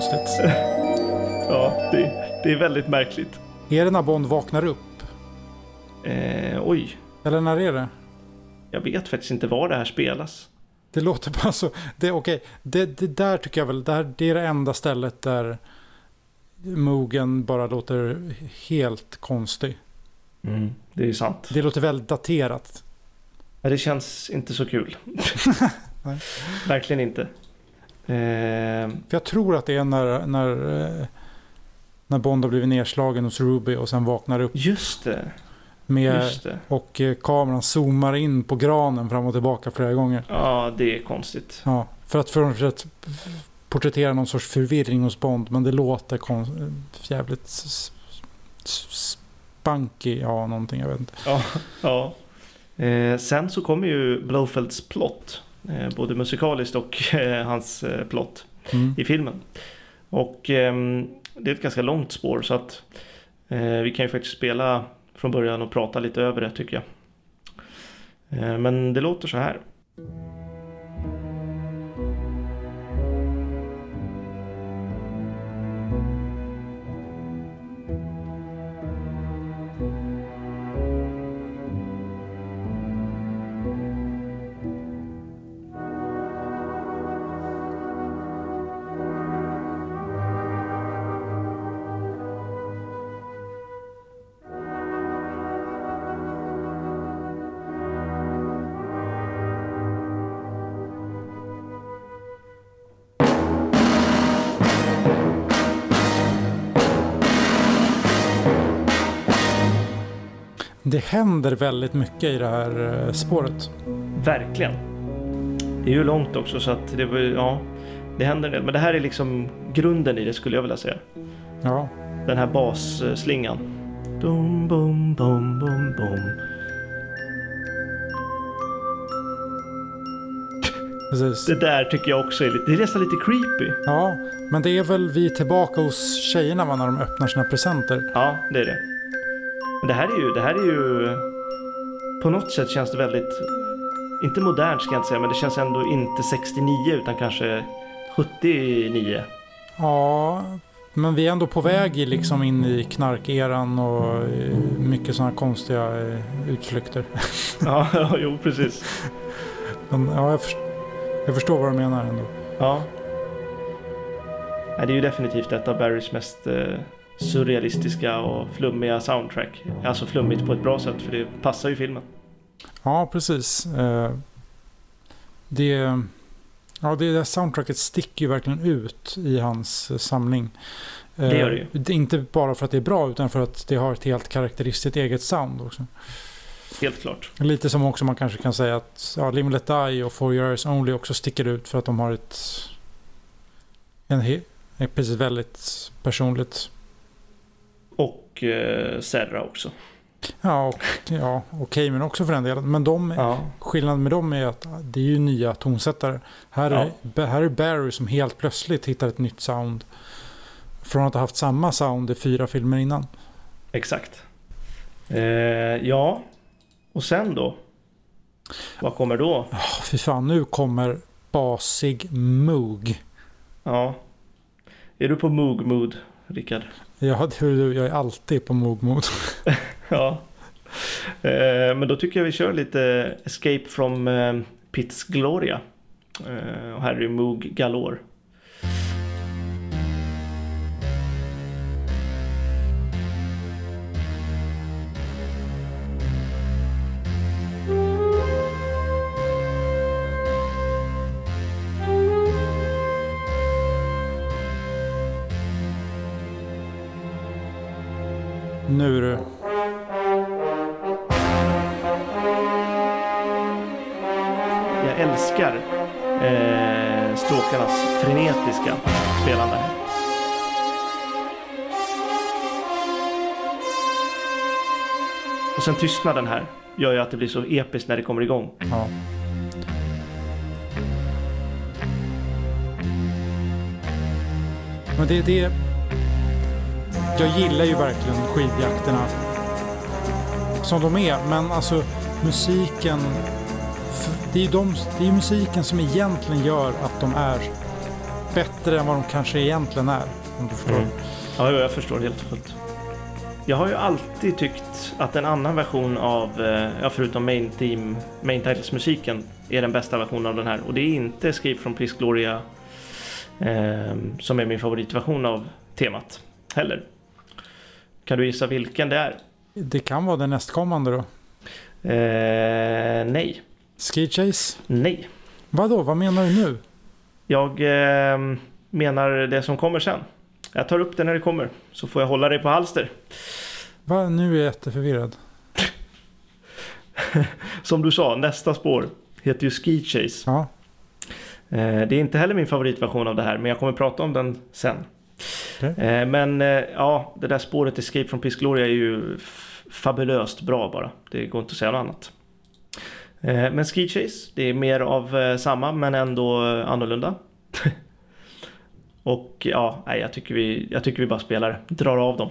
Jättekonstigt. [LAUGHS] Ja, det, det är väldigt märkligt. Är det när Bond vaknar upp? Eh, oj, Eller när är det? jag vet faktiskt inte var det här spelas. Det låter bara så. Det, okej, det, det där tycker jag väl. Det, här, det är det enda stället där Mogen bara låter helt konstig. Mm, det är sant. Det låter väldigt daterat. Ja, det känns inte så kul. [LAUGHS] Verkligen inte. Eh, För jag tror att det är när, när, eh, när Bond har blivit nedslagen hos Ruby och sen vaknar upp just det. med Just det. och eh, kameran zoomar in på granen fram och tillbaka flera gånger. Ja, det är konstigt. Ja, för att, för att porträttera någon sorts förvirring hos Bond. Men det låter jävligt spunky. Ja, någonting. Jag vet inte. Ja. ja. Eh, sen så kommer ju Blofelds plott. Eh, både musikaliskt och [LAUGHS] eh, hans eh, plott Mm. i filmen. Och ehm, det är ett ganska långt spår så att vi kan ju faktiskt spela från början och prata lite över det tycker jag. Men det låter så här. Det händer väldigt mycket i det här eh, spåret. Verkligen. Det är ju långt också så att det ja, det händer en del. Men det här är liksom grunden i det skulle jag vilja säga. Ja, Den här basslingan. Dum, bum, bum, bum, bum. precis. Det där tycker jag också är lite, det är nästan lite creepy. Ja, men det är väl vi tillbaka hos tjejerna va, när de öppnar sina presenter. Ja, det är det. Men det här är ju, det här är ju... På något sätt känns det väldigt... Inte modernt ska jag inte säga, men det känns ändå inte 69 utan kanske 79. Ja, men vi är ändå på väg liksom in i knarkeran och eh, mycket sådana konstiga eh, utflykter. [LAUGHS] ja, ja, jo precis. Men, ja, jag, förstår, jag förstår vad du menar ändå. Ja. Nej, det är ju definitivt ett av Barrys mest eh, surrealistiska och flummiga soundtrack. Alltså flummigt på ett bra sätt för det passar ju filmen. Ja, precis. Eh, det, ja, det där soundtracket sticker ju verkligen ut i hans eh, samling. Det gör det ju. Eh, inte bara för att det är bra utan för att det har ett helt karaktäristiskt eget sound också. Helt klart. Lite som också man kanske kan säga att ja, Lim Let Die och For Your Eyes Only också sticker ut för att de har ett, en, ett precis väldigt personligt. Och eh, Serra också. Ja, och, ja, okej, men också för den delen. Men de, ja. skillnaden med dem är att det är ju nya tonsättare. Här är, ja. här är Barry som helt plötsligt hittar ett nytt sound. Från att ha haft samma sound i fyra filmer innan. Exakt. Eh, ja, och sen då? Vad kommer då? Oh, fy fan, nu kommer basig Moog. Ja. Är du på Moog-mood, Rickard? Ja, jag är alltid på Moog-mood. [LAUGHS] ja. Eh, men då tycker jag vi kör lite Escape from eh, Pits Gloria. Eh, och här är det Moog Galore. Tystnaden här gör ju att det blir så episkt när det kommer igång. Ja. Men det är det jag gillar ju verkligen skidjakterna som de är. Men alltså musiken. Det är ju de, det är musiken som egentligen gör att de är bättre än vad de kanske egentligen är. Om du förstår. Mm. Ja, jag förstår helt och fullt. Jag har ju alltid tyckt att en annan version av, eh, ja, förutom main team, main titles musiken, är den bästa versionen av den här. Och det är inte Escape from Peace Gloria eh, som är min favoritversion av temat heller. Kan du gissa vilken det är? Det kan vara den nästkommande då? Eh, nej. Ski Chase? Nej. Vadå, vad menar du nu? Jag eh, menar det som kommer sen. Jag tar upp det när det kommer, så får jag hålla dig på halster. Va? Nu är jag jätteförvirrad. [LAUGHS] som du sa, nästa spår heter ju Ski Chase. Ja. Eh, det är inte heller min favoritversion av det här, men jag kommer prata om den sen. Okay. Men eh, ja, det där spåret Escape from Peace Gloria är ju fabulöst bra bara. Det går inte att säga något annat. Eh, men Ski Chase, det är mer av eh, samma men ändå annorlunda. [LAUGHS] Och ja, jag tycker, vi, jag tycker vi bara spelar, drar av dem.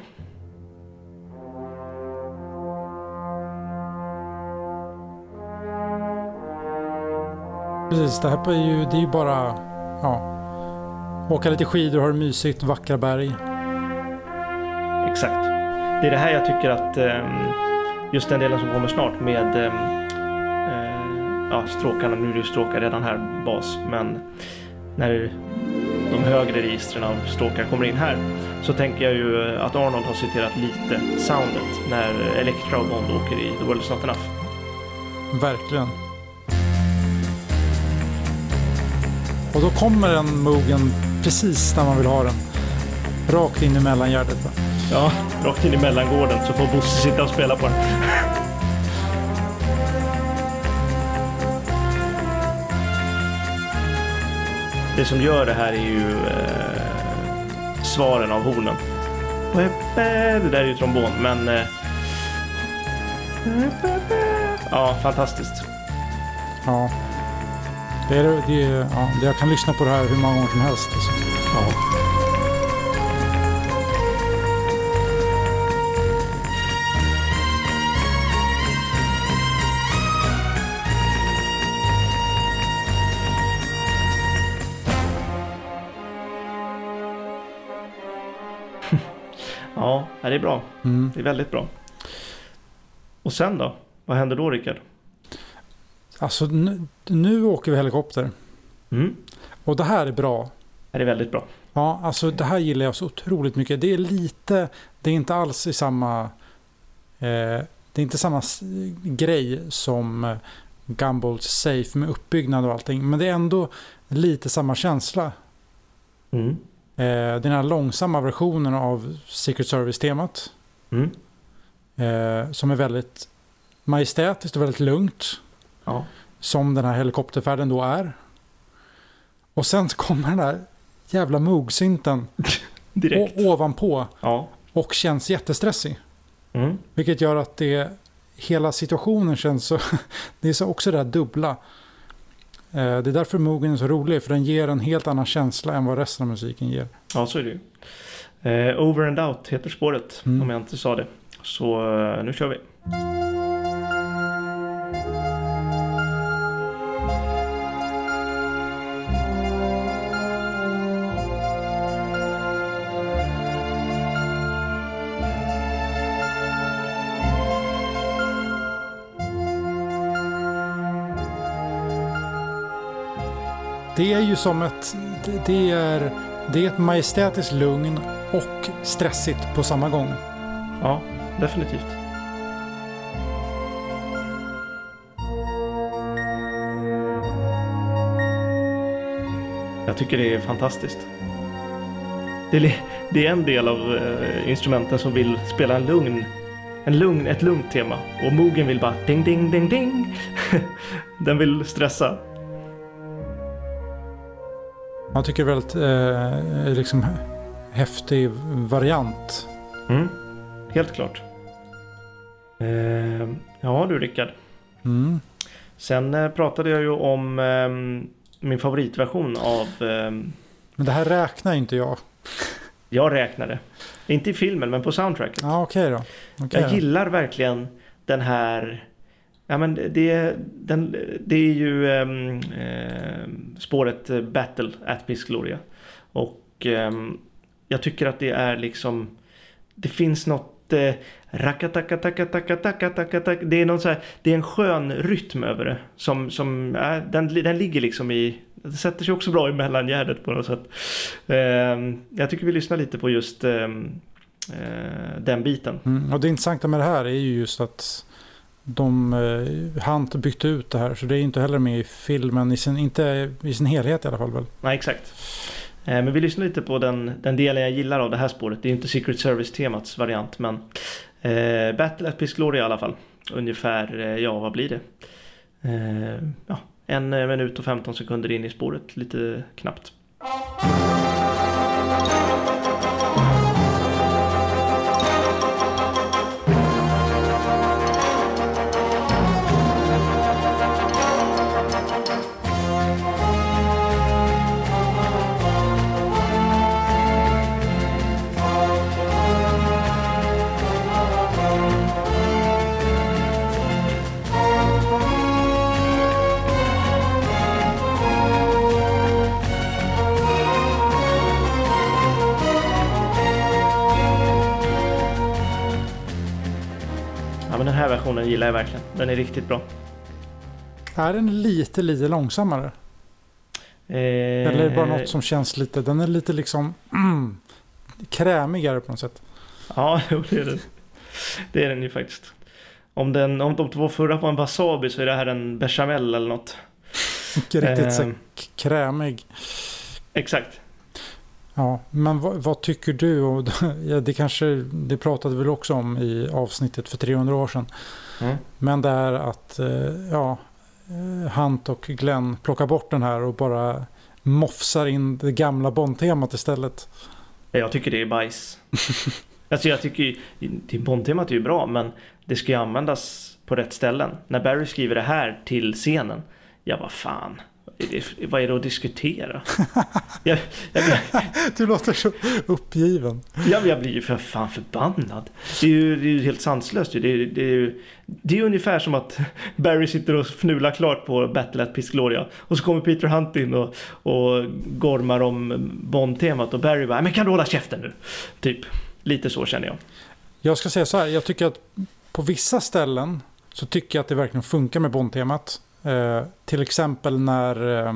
Precis, det här är ju, det är ju bara ja, Åka lite skidor, ha det mysigt, vackra berg. Exakt. Det är det här jag tycker att ehm, just den delen som kommer snart med ehm, eh, ja, stråkarna, nu är det ju stråkar redan här, bas, men när de högre registren av stråkar kommer in här så tänker jag ju att Arnold har citerat lite soundet när Elektra och Bond åker i The World Is Not Enough. Verkligen. Och då kommer den Mogen precis där man vill ha den. Rakt in i mellangärdet. Ja, rakt in i mellangården så får Bosse sitta och spela på den. [LAUGHS] Det som gör det här är ju eh, svaren av hornen. Det där är ju trombon, men... Eh, ja, fantastiskt. Ja. Det är, det är, ja, jag kan lyssna på det här hur många gånger som helst. Alltså. Ja. Ja, det är bra. Mm. Det är väldigt bra. Och sen då? Vad händer då Rickard? Alltså nu, nu åker vi helikopter. Mm. Och det här är bra. Det är väldigt bra. Ja, alltså det här gillar jag så otroligt mycket. Det är lite, det är inte alls i samma, eh, det är inte samma grej som eh, Gumball's Safe med uppbyggnad och allting. Men det är ändå lite samma känsla. Mm. Eh, den här långsamma versionen av Secret Service-temat. Mm. Eh, som är väldigt majestätiskt och väldigt lugnt. Ja. Som den här helikopterfärden då är. Och sen kommer den där jävla Moog-synten [LAUGHS] Direkt. ovanpå. Ja. Och känns jättestressig. Mm. Vilket gör att det, hela situationen känns så... [LAUGHS] Det är så också det här dubbla. Eh, Det är därför Moogen är så rolig. För den ger en helt annan känsla än vad resten av musiken ger. ja, så är det ju. Eh, Over and Out heter spåret, Mm. om jag inte sa det. Så eh, nu kör vi. Det är ju som ett... det- är, det är ett majestätiskt lugn och stressigt på samma gång. Ja, definitivt. Jag tycker det är fantastiskt. Det är, en del av eh, instrumenten som vill spela en lugn, en lugn, ett lugnt tema. Och Mogen vill bara ding, ding, ding, ding. [LAUGHS] Den vill stressa. Jag tycker väldigt eh, liksom häftig variant. Mm, helt klart. Eh, ja du Rickard. Mm. Sen eh, pratade jag ju om ehm, min favoritversion av ehm, Men det här räknar inte jag. Jag räknade. Inte i filmen men på soundtracket. Ja, okej då. Okej Jag gillar verkligen den här Ja men det, den, det är ju ehm, ehm spåret eh, Battle at Miss Gloria. Och ehm, jag tycker att det är liksom Det finns något eh, Det är någon så här, det är en skön rytm över det. Som, som är, den, den ligger liksom i Det sätter sig också bra i mellangärdet på något sätt. Ehm, jag tycker vi lyssnar lite på just ehm, eh, den biten. Mm. Och det intressanta med det här är ju just att de eh, Hunt bytte ut det här. Så det är inte heller med i filmen, i sin, inte i sin helhet i alla fall väl. Nej, exakt. Eh, Men vi lyssnar lite på den, den delen jag gillar av det här spåret. Det är inte Secret Service-temats variant, men eh, Battle at Piss Glory i alla fall. Ungefär, eh, ja vad blir det? Eh, ja, en eh, minut och 15 sekunder in i spåret, lite knappt. Versionen gillar jag verkligen. Den är riktigt bra. Är den lite, lite långsammare? Eh, Eller är det bara något som känns lite, den är lite liksom mm, krämigare på något sätt. Ja, [LAUGHS] det är den. Det är den ju faktiskt. Om, den, om de två förra var en wasabi så är det här en bechamel eller något. Riktigt så Ehm. krämig. Exakt. Ja, men vad, vad tycker du? Och, [LAUGHS] det kanske, det pratade vi väl också om i avsnittet för 300 år sedan. Mm. Men det är att eh, ja, eh, Hunt och Glenn plockar bort den här och bara mofsar in det gamla Bond-temat istället. Jag tycker det är bajs. [LAUGHS] alltså jag tycker ju, Bond-temat är ju bra men det ska ju användas på rätt ställen. När Barry skriver det här till scenen, ja vad fan, Vad är det att diskutera? jag, jag, blir, [LAUGHS] Du låter så uppgiven. jag, jag blir ju för fan förbannad. Det är ju, det är ju helt sanslöst. Det är, det, är, ju- det är ungefär som att [LAUGHS] Barry sitter och fnular klart på Battle at Piscloria. Och så kommer Peter Hunt in och, och gormar om Bond-temat. Och Barry bara, men kan du hålla käften nu? Typ. Lite så känner jag. Jag ska säga så här, jag tycker att på vissa ställen så tycker jag att det verkligen funkar med Bond-temat. Eh, till exempel när, eh,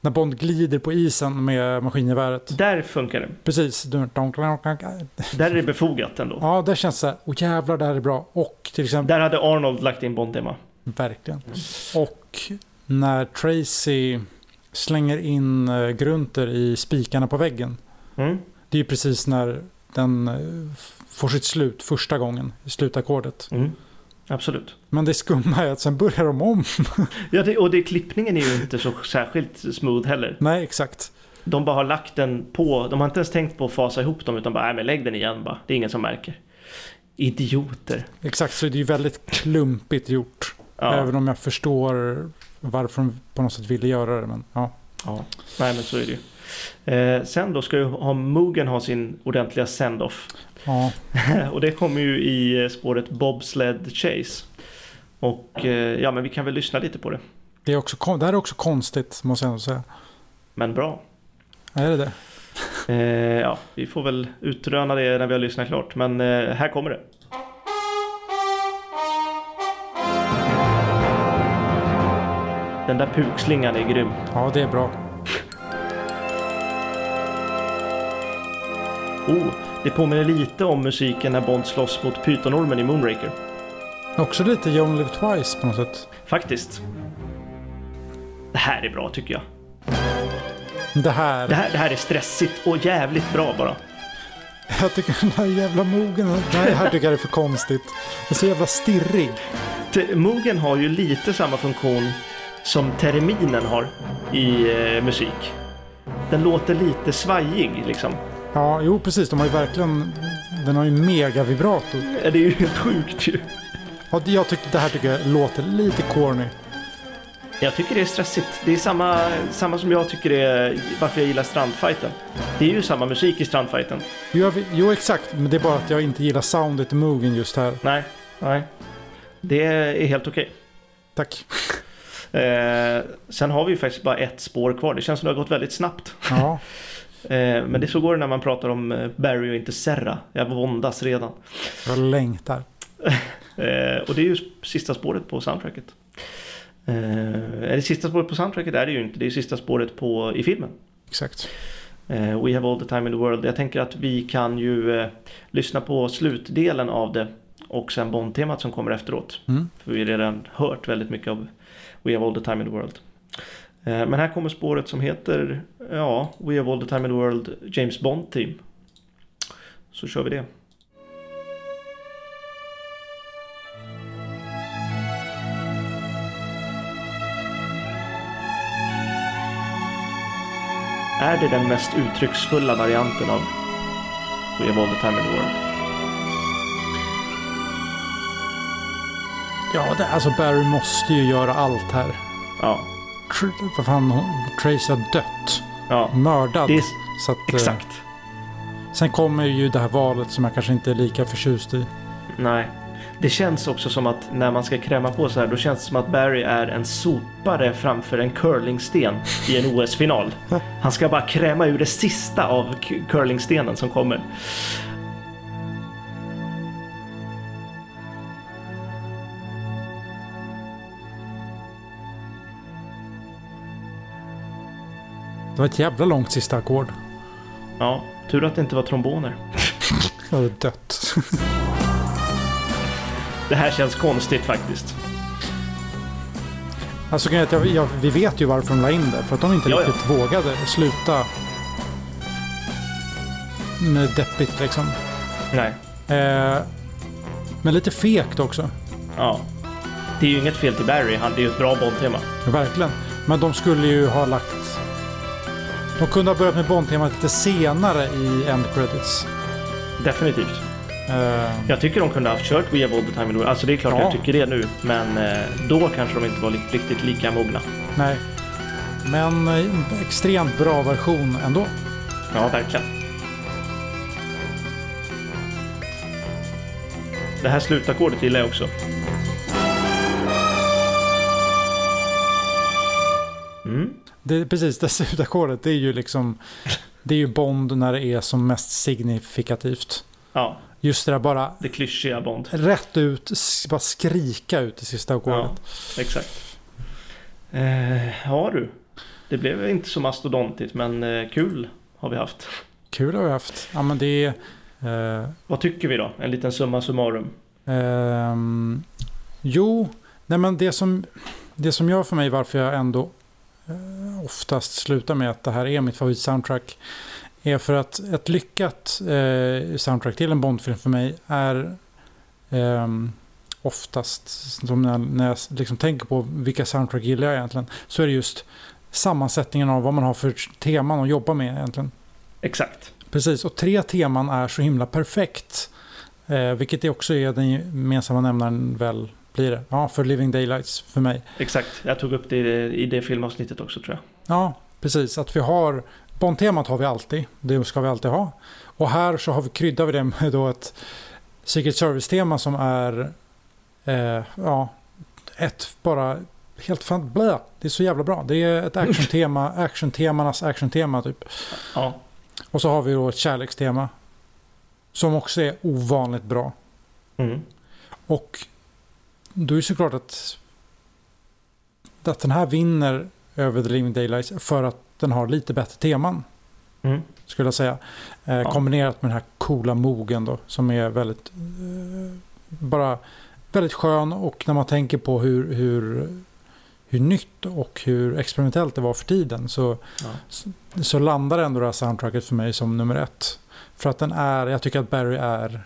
när Bond glider på isen med maskingeväret. Där funkar det. Precis. Där är det befogat ändå. Ja, där känns det så här, åh jävlar det här är bra. Och till exempel, Där hade Arnold lagt in Bond-tema. verkligen. Och när Tracy slänger in eh, grunter i spikarna på väggen. Mm. Det är ju precis när den eh, får sitt slut första gången, i slutackordet. Mm. Absolut. Men det skumma är att sen börjar de om. [LAUGHS] Ja, det, och det, klippningen är ju inte så särskilt smooth heller. Nej, exakt. De bara har lagt den på, de har inte ens tänkt på att fasa ihop dem utan bara, nej men lägg den igen bara. Det är ingen som märker. Idioter. Exakt, så det är ju väldigt klumpigt gjort. Ja, Även om jag förstår varför de på något sätt ville göra det. Men, ja. ja. nej men så är det ju. Eh, sen då ska ju ha Mugen ha sin ordentliga send-off. Ja. [LAUGHS] och det kommer ju i eh, spåret Bobsled Chase. Och eh, ja men vi kan väl lyssna lite på det. Det, är också, det här är också konstigt, måste jag ändå säga. Men bra. Är det det? [LAUGHS] Eh, ja, vi får väl utröna det när vi har lyssnat klart. Men eh, här kommer det. Den där pukslingan är grym. Ja, det är bra. Oh, det påminner lite om musiken när Bond slåss mot pytonormen i Moonraker. Också lite You Only Live Twice på något sätt. Faktiskt. Det här är bra tycker jag. Det här, Det här, det här är stressigt och jävligt bra bara. jag tycker den här jävla mogen, det här tycker jag är för konstigt. Den är så jävla stirrig. Mugen har ju lite samma funktion som terminen har i eh, musik. Den låter lite svajig liksom. Ja, jo precis, de har ju verkligen, den har ju mega vibrato. Eh, Det är ju helt sjukt ju. Ja, jag tycker, det här tycker jag låter lite corny. Jag tycker det är stressigt. Det är samma, samma som jag tycker är varför jag gillar strandfighten. Det är ju samma musik i strandfighten. Jo, vet- jo, exakt, men det är bara att jag inte gillar soundet i Mugen just här. Nej, nej. Det är helt okej. Tack. Eh, sen har vi ju faktiskt bara ett spår kvar. Det känns som det har gått väldigt snabbt. Ja, [LAUGHS] Eh, men det så går det när man pratar om eh, Barry och inte Serra. Jag våndas redan. jag längtar. [LAUGHS] Eh, och det är ju sista spåret på soundtracket. Eh, är det sista spåret på soundtracket? är det ju inte. Det är sista spåret på, i filmen. Exakt. Eh, We have all the time in the world. Jag tänker att vi kan ju lyssna på slutdelen av det och sen Bond-temat som kommer efteråt. Mm. För vi har redan hört väldigt mycket av We have all the time in the world. Eh, men här kommer spåret som heter ja, We have all the time in the world James Bond Team. Så kör vi det. Är det den mest uttrycksfulla varianten av We have all the time in the world? Ja, det, alltså Barry måste ju göra allt här. Ja, Vad fan, Tracy har dött. ja Mördad. det är Så att, eh, exakt. Sen kommer ju det här valet som jag kanske inte är lika förtjust i. Nej. Det känns också som att när man ska kräma på så här då känns det som att Barry är en sopare framför en curlingsten i en OS-final. [LAUGHS] Han ska bara kräma ur det sista av curlingstenen som kommer. Det var ett jävla långt sista ackord. Ja, tur att det inte var tromboner. [LAUGHS] Jag hade dött. [LAUGHS] Det här känns konstigt faktiskt. Alltså jag, jag, vi vet ju varför de la in det. För att de inte Ja, ja. riktigt vågade sluta med deppigt liksom. Nej. Eh, men lite fegt också. Ja. Det är ju inget fel till Barry, han det är ju ett bra Bond-tema. Verkligen. Men de skulle ju ha lagt... De kunde ha börjat med Bond-temat lite senare i End Credits. Definitivt. Eh, Jag tycker de kunde ha kört We have all the time in the. Alltså det är klart Ja. jag tycker det nu. Men eh, då kanske de inte var riktigt lika mogna. nej. Men eh, extremt bra version ändå. Ja, verkligen. Det här slutackordet gillar jag också. Det, precis, det slutackordet det är ju liksom det är ju Bond när det är som mest signifikativt. Ja, Just det där bara det klyschiga Bond. rätt ut, bara skrika ut det sista ackordet. Ja, exakt. Eh, ja du. Det blev inte så mastodontigt men eh, kul har vi haft. Kul har vi haft. Ja men det är... Eh, Vad tycker vi då? En liten summa summarum. Ehm, jo, nej men det som, det som gör för mig varför jag ändå eh, oftast slutar med att det här är mitt favoritsoundtrack är för att ett lyckat eh, soundtrack till en Bondfilm för mig är ehm, oftast, som när, när jag liksom tänker på vilka soundtrack gillar jag egentligen, så är det just sammansättningen av vad man har för teman att jobba med egentligen. Exakt. Precis, och tre teman är så himla perfekt. Eh, vilket det också är den gemensamma nämnaren väl blir det. Ja, för Living Daylights för mig. Exakt. Jag tog upp det i det, filmavsnittet också tror jag. Ja, precis. Att vi har Bond-temat har vi alltid. Det ska vi alltid ha. Och här så har vi kryddat vi det med då ett Secret Service-tema som är eh, ja, ett bara helt fan blä. Det är så jävla bra. Det är ett actiontema, [LAUGHS] actiontemarnas actiontema typ. Ja, Och så har vi då ett kärlekstema. Som också är ovanligt bra. mm. Och då är det såklart att, att den här vinner över The Living Daylights för att den har lite bättre teman. Mm. Skulle jag säga. Eh, Ja. Kombinerat med den här coola mogen då. Som är väldigt eh, bara väldigt skön. Och när man tänker på hur, hur, hur nytt och hur experimentellt det var för tiden. Så, Ja. så, så landar ändå det här soundtracket för mig som nummer ett. För att den är, jag tycker att Barry är,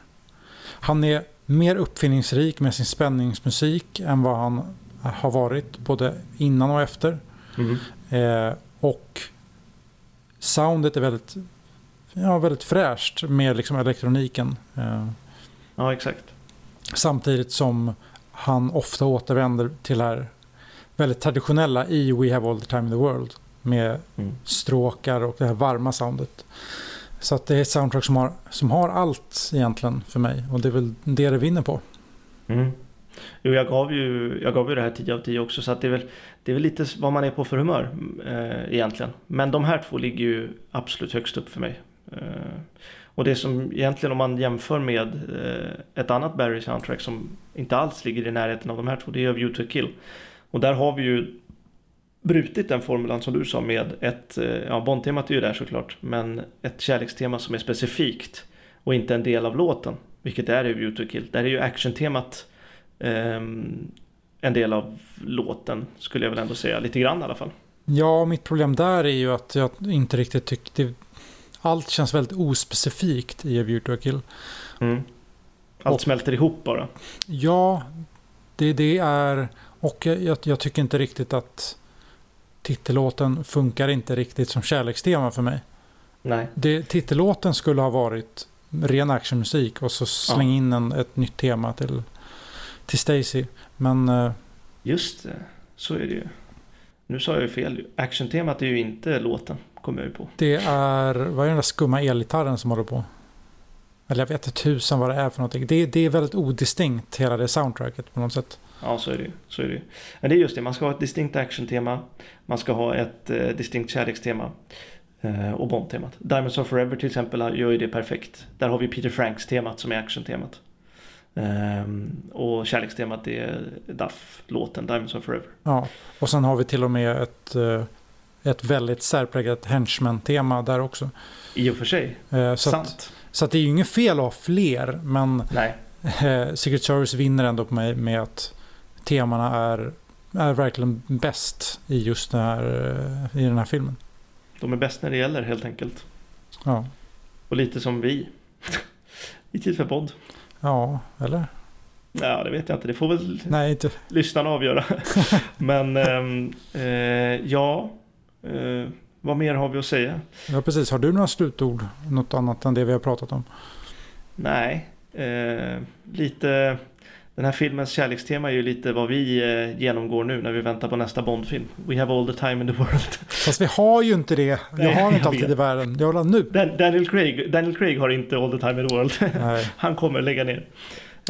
han är mer uppfinningsrik med sin spänningsmusik än vad han har varit både innan och efter. Mm. Eh, och soundet är väldigt, ja, väldigt fräscht med liksom elektroniken. Eh, ja, exakt. samtidigt som han ofta återvänder till det här väldigt traditionella i We have all the time in the world. Med Mm. stråkar och det här varma soundet. Så att det är ett soundtrack som har, som har allt egentligen för mig. Och det är väl det det vinner på. Mm. Jo, jag gav ju, jag gav ju det här 10 av 10 också så att det är väl, det är väl lite vad man är på för humör eh, egentligen. Men de här två ligger ju absolut högst upp för mig. Eh, och det som egentligen om man jämför med eh, ett annat Barry soundtrack som inte alls ligger i närheten av de här två, det är View to a Kill. Och där har vi ju brutit den formulan som du sa med ett, eh, ja Bond-temat är ju där såklart, men ett kärlekstema som är specifikt och inte en del av låten. Vilket är i a Kill. Där är ju actiontemat ehm, en del av låten skulle jag väl ändå säga, lite grann i alla fall. Ja, mitt problem där är ju att jag inte riktigt tyckte... Allt känns väldigt ospecifikt i A View to a Kill. Mm. Allt Och- smälter ihop bara. Ja, det, det är... Och jag, jag tycker inte riktigt att titellåten funkar inte riktigt som kärlekstema för mig. Nej, Det, titellåten skulle ha varit ren actionmusik och så släng Ja. in en, ett nytt tema till, till Stacy. Men eh, just det. Så är det ju. Nu sa jag ju fel. Actiontemat är ju inte låten, kommer jag ju på. det är, vad är den där skumma elgitarren som håller på? Eller jag vet inte tusan vad det är för någonting. Det, det är väldigt odistinkt hela det soundtracket på något sätt. Ja, så är det ju. Så är det ju. Men det är just det, man ska ha ett distinkt actiontema. Man ska ha ett eh, distinkt kärlekstema. Eh, och Bond-temat. Diamonds of Forever till exempel gör ju det perfekt. Där har vi Peter Franks-temat som är actiontemat. Ehm, och kärlekstemat är Duff-låten Diamonds of Forever. Ja, och sen har vi till och med ett, eh, ett väldigt särpräglat henchman-tema där också. I och för sig, Eh, Så att, sant. så att det är ju inget fel att ha fler, men Nej, [LAUGHS] Secret Service vinner ändå på mig med att temana är, är verkligen bäst i just den här, eh, i den här filmen. de är bäst när det gäller helt enkelt. Ja, Och lite som vi. [LAUGHS] I tid för podd. ja eller? Ja, det vet jag inte. Det får väl Nej, inte. lyssnarna avgöra. [LAUGHS] Men ehm, eh, ja, eh, vad mer har vi att säga? Ja, precis. Har du några slutord? Något annat än det vi har pratat om? Nej, eh, lite... Den här filmens kärlekstema är ju lite vad vi eh, genomgår nu när vi väntar på nästa Bondfilm. We have all the time in the world. [LAUGHS] Fast vi har ju inte det. Vi Nej, har inte jag alltid vet. i världen. Jag vill ha nu. Dan- Daniel Craig, Daniel Craig har inte all the time in the world. Nej. [LAUGHS] Han kommer lägga ner.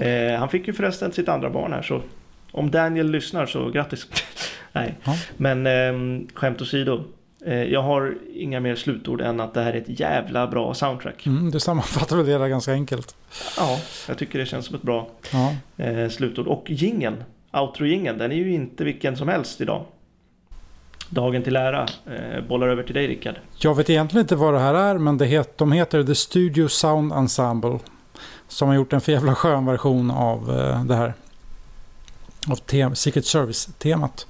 Eh, han fick ju förresten sitt andra barn här så om Daniel lyssnar så grattis. [LAUGHS] Nej, Ja. men eh, skämt åsido. Eh, jag har inga mer slutord än att det här är ett jävla bra soundtrack. Mm, du sammanfattar väl det hela ganska enkelt. Ja, jag tycker det känns som ett bra Ja. eh, slutord. Och gingen, outro-gingen, den är ju inte vilken som helst idag. Dagen till ära. Eh, bollar över till dig Rickard. Jag vet egentligen inte vad det här är, men det het, de heter The Studio Sound Ensemble. Som har gjort en för jävla skön version av det här. Av Secret Service-temat.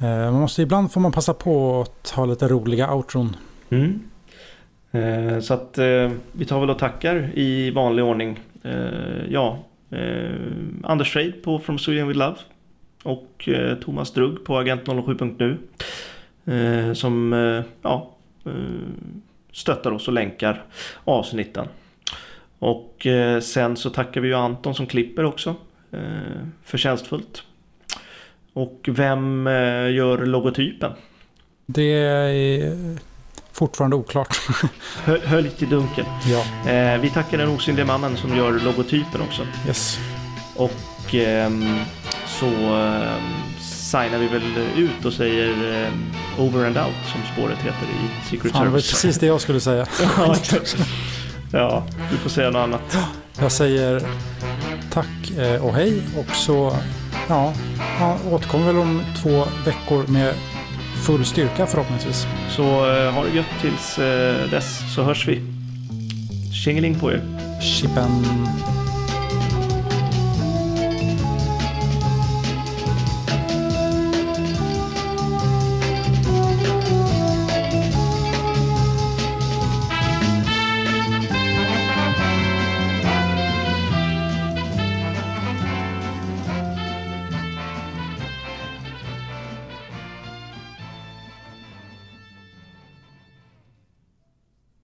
Eh, man måste, ibland får man passa på att ha lite roliga outron. Mm. Eh, så att eh, vi tar väl och tackar i vanlig ordning. Eh, ja, eh, Anders Freid på From Sweden With Love. Och eh, Thomas Drugg på Agent07.nu. Eh, som eh, ja, eh, stöttar oss och länkar avsnitten. Och eh, sen så tackar vi ju Anton som klipper också. Eh, förtjänstfullt. Och vem eh, gör logotypen? Det är fortfarande oklart. [LAUGHS] Hö- Höll lite i dunkel. ja, Eh, vi tackar den osynliga mannen som gör logotypen också. yes. Och ehm, så ehm, signar vi väl ut och säger ehm, Over and Out som spåret heter i Secret Fan, det var Service. precis det jag skulle säga. [LAUGHS] ja, ja, du får säga något annat. Jag säger tack eh, och hej och så ja, ja, återkommer väl om två veckor med full styrka förhoppningsvis. Så eh, ha det gött tills eh, dess så hörs vi. Tjingeling på er. Chippen.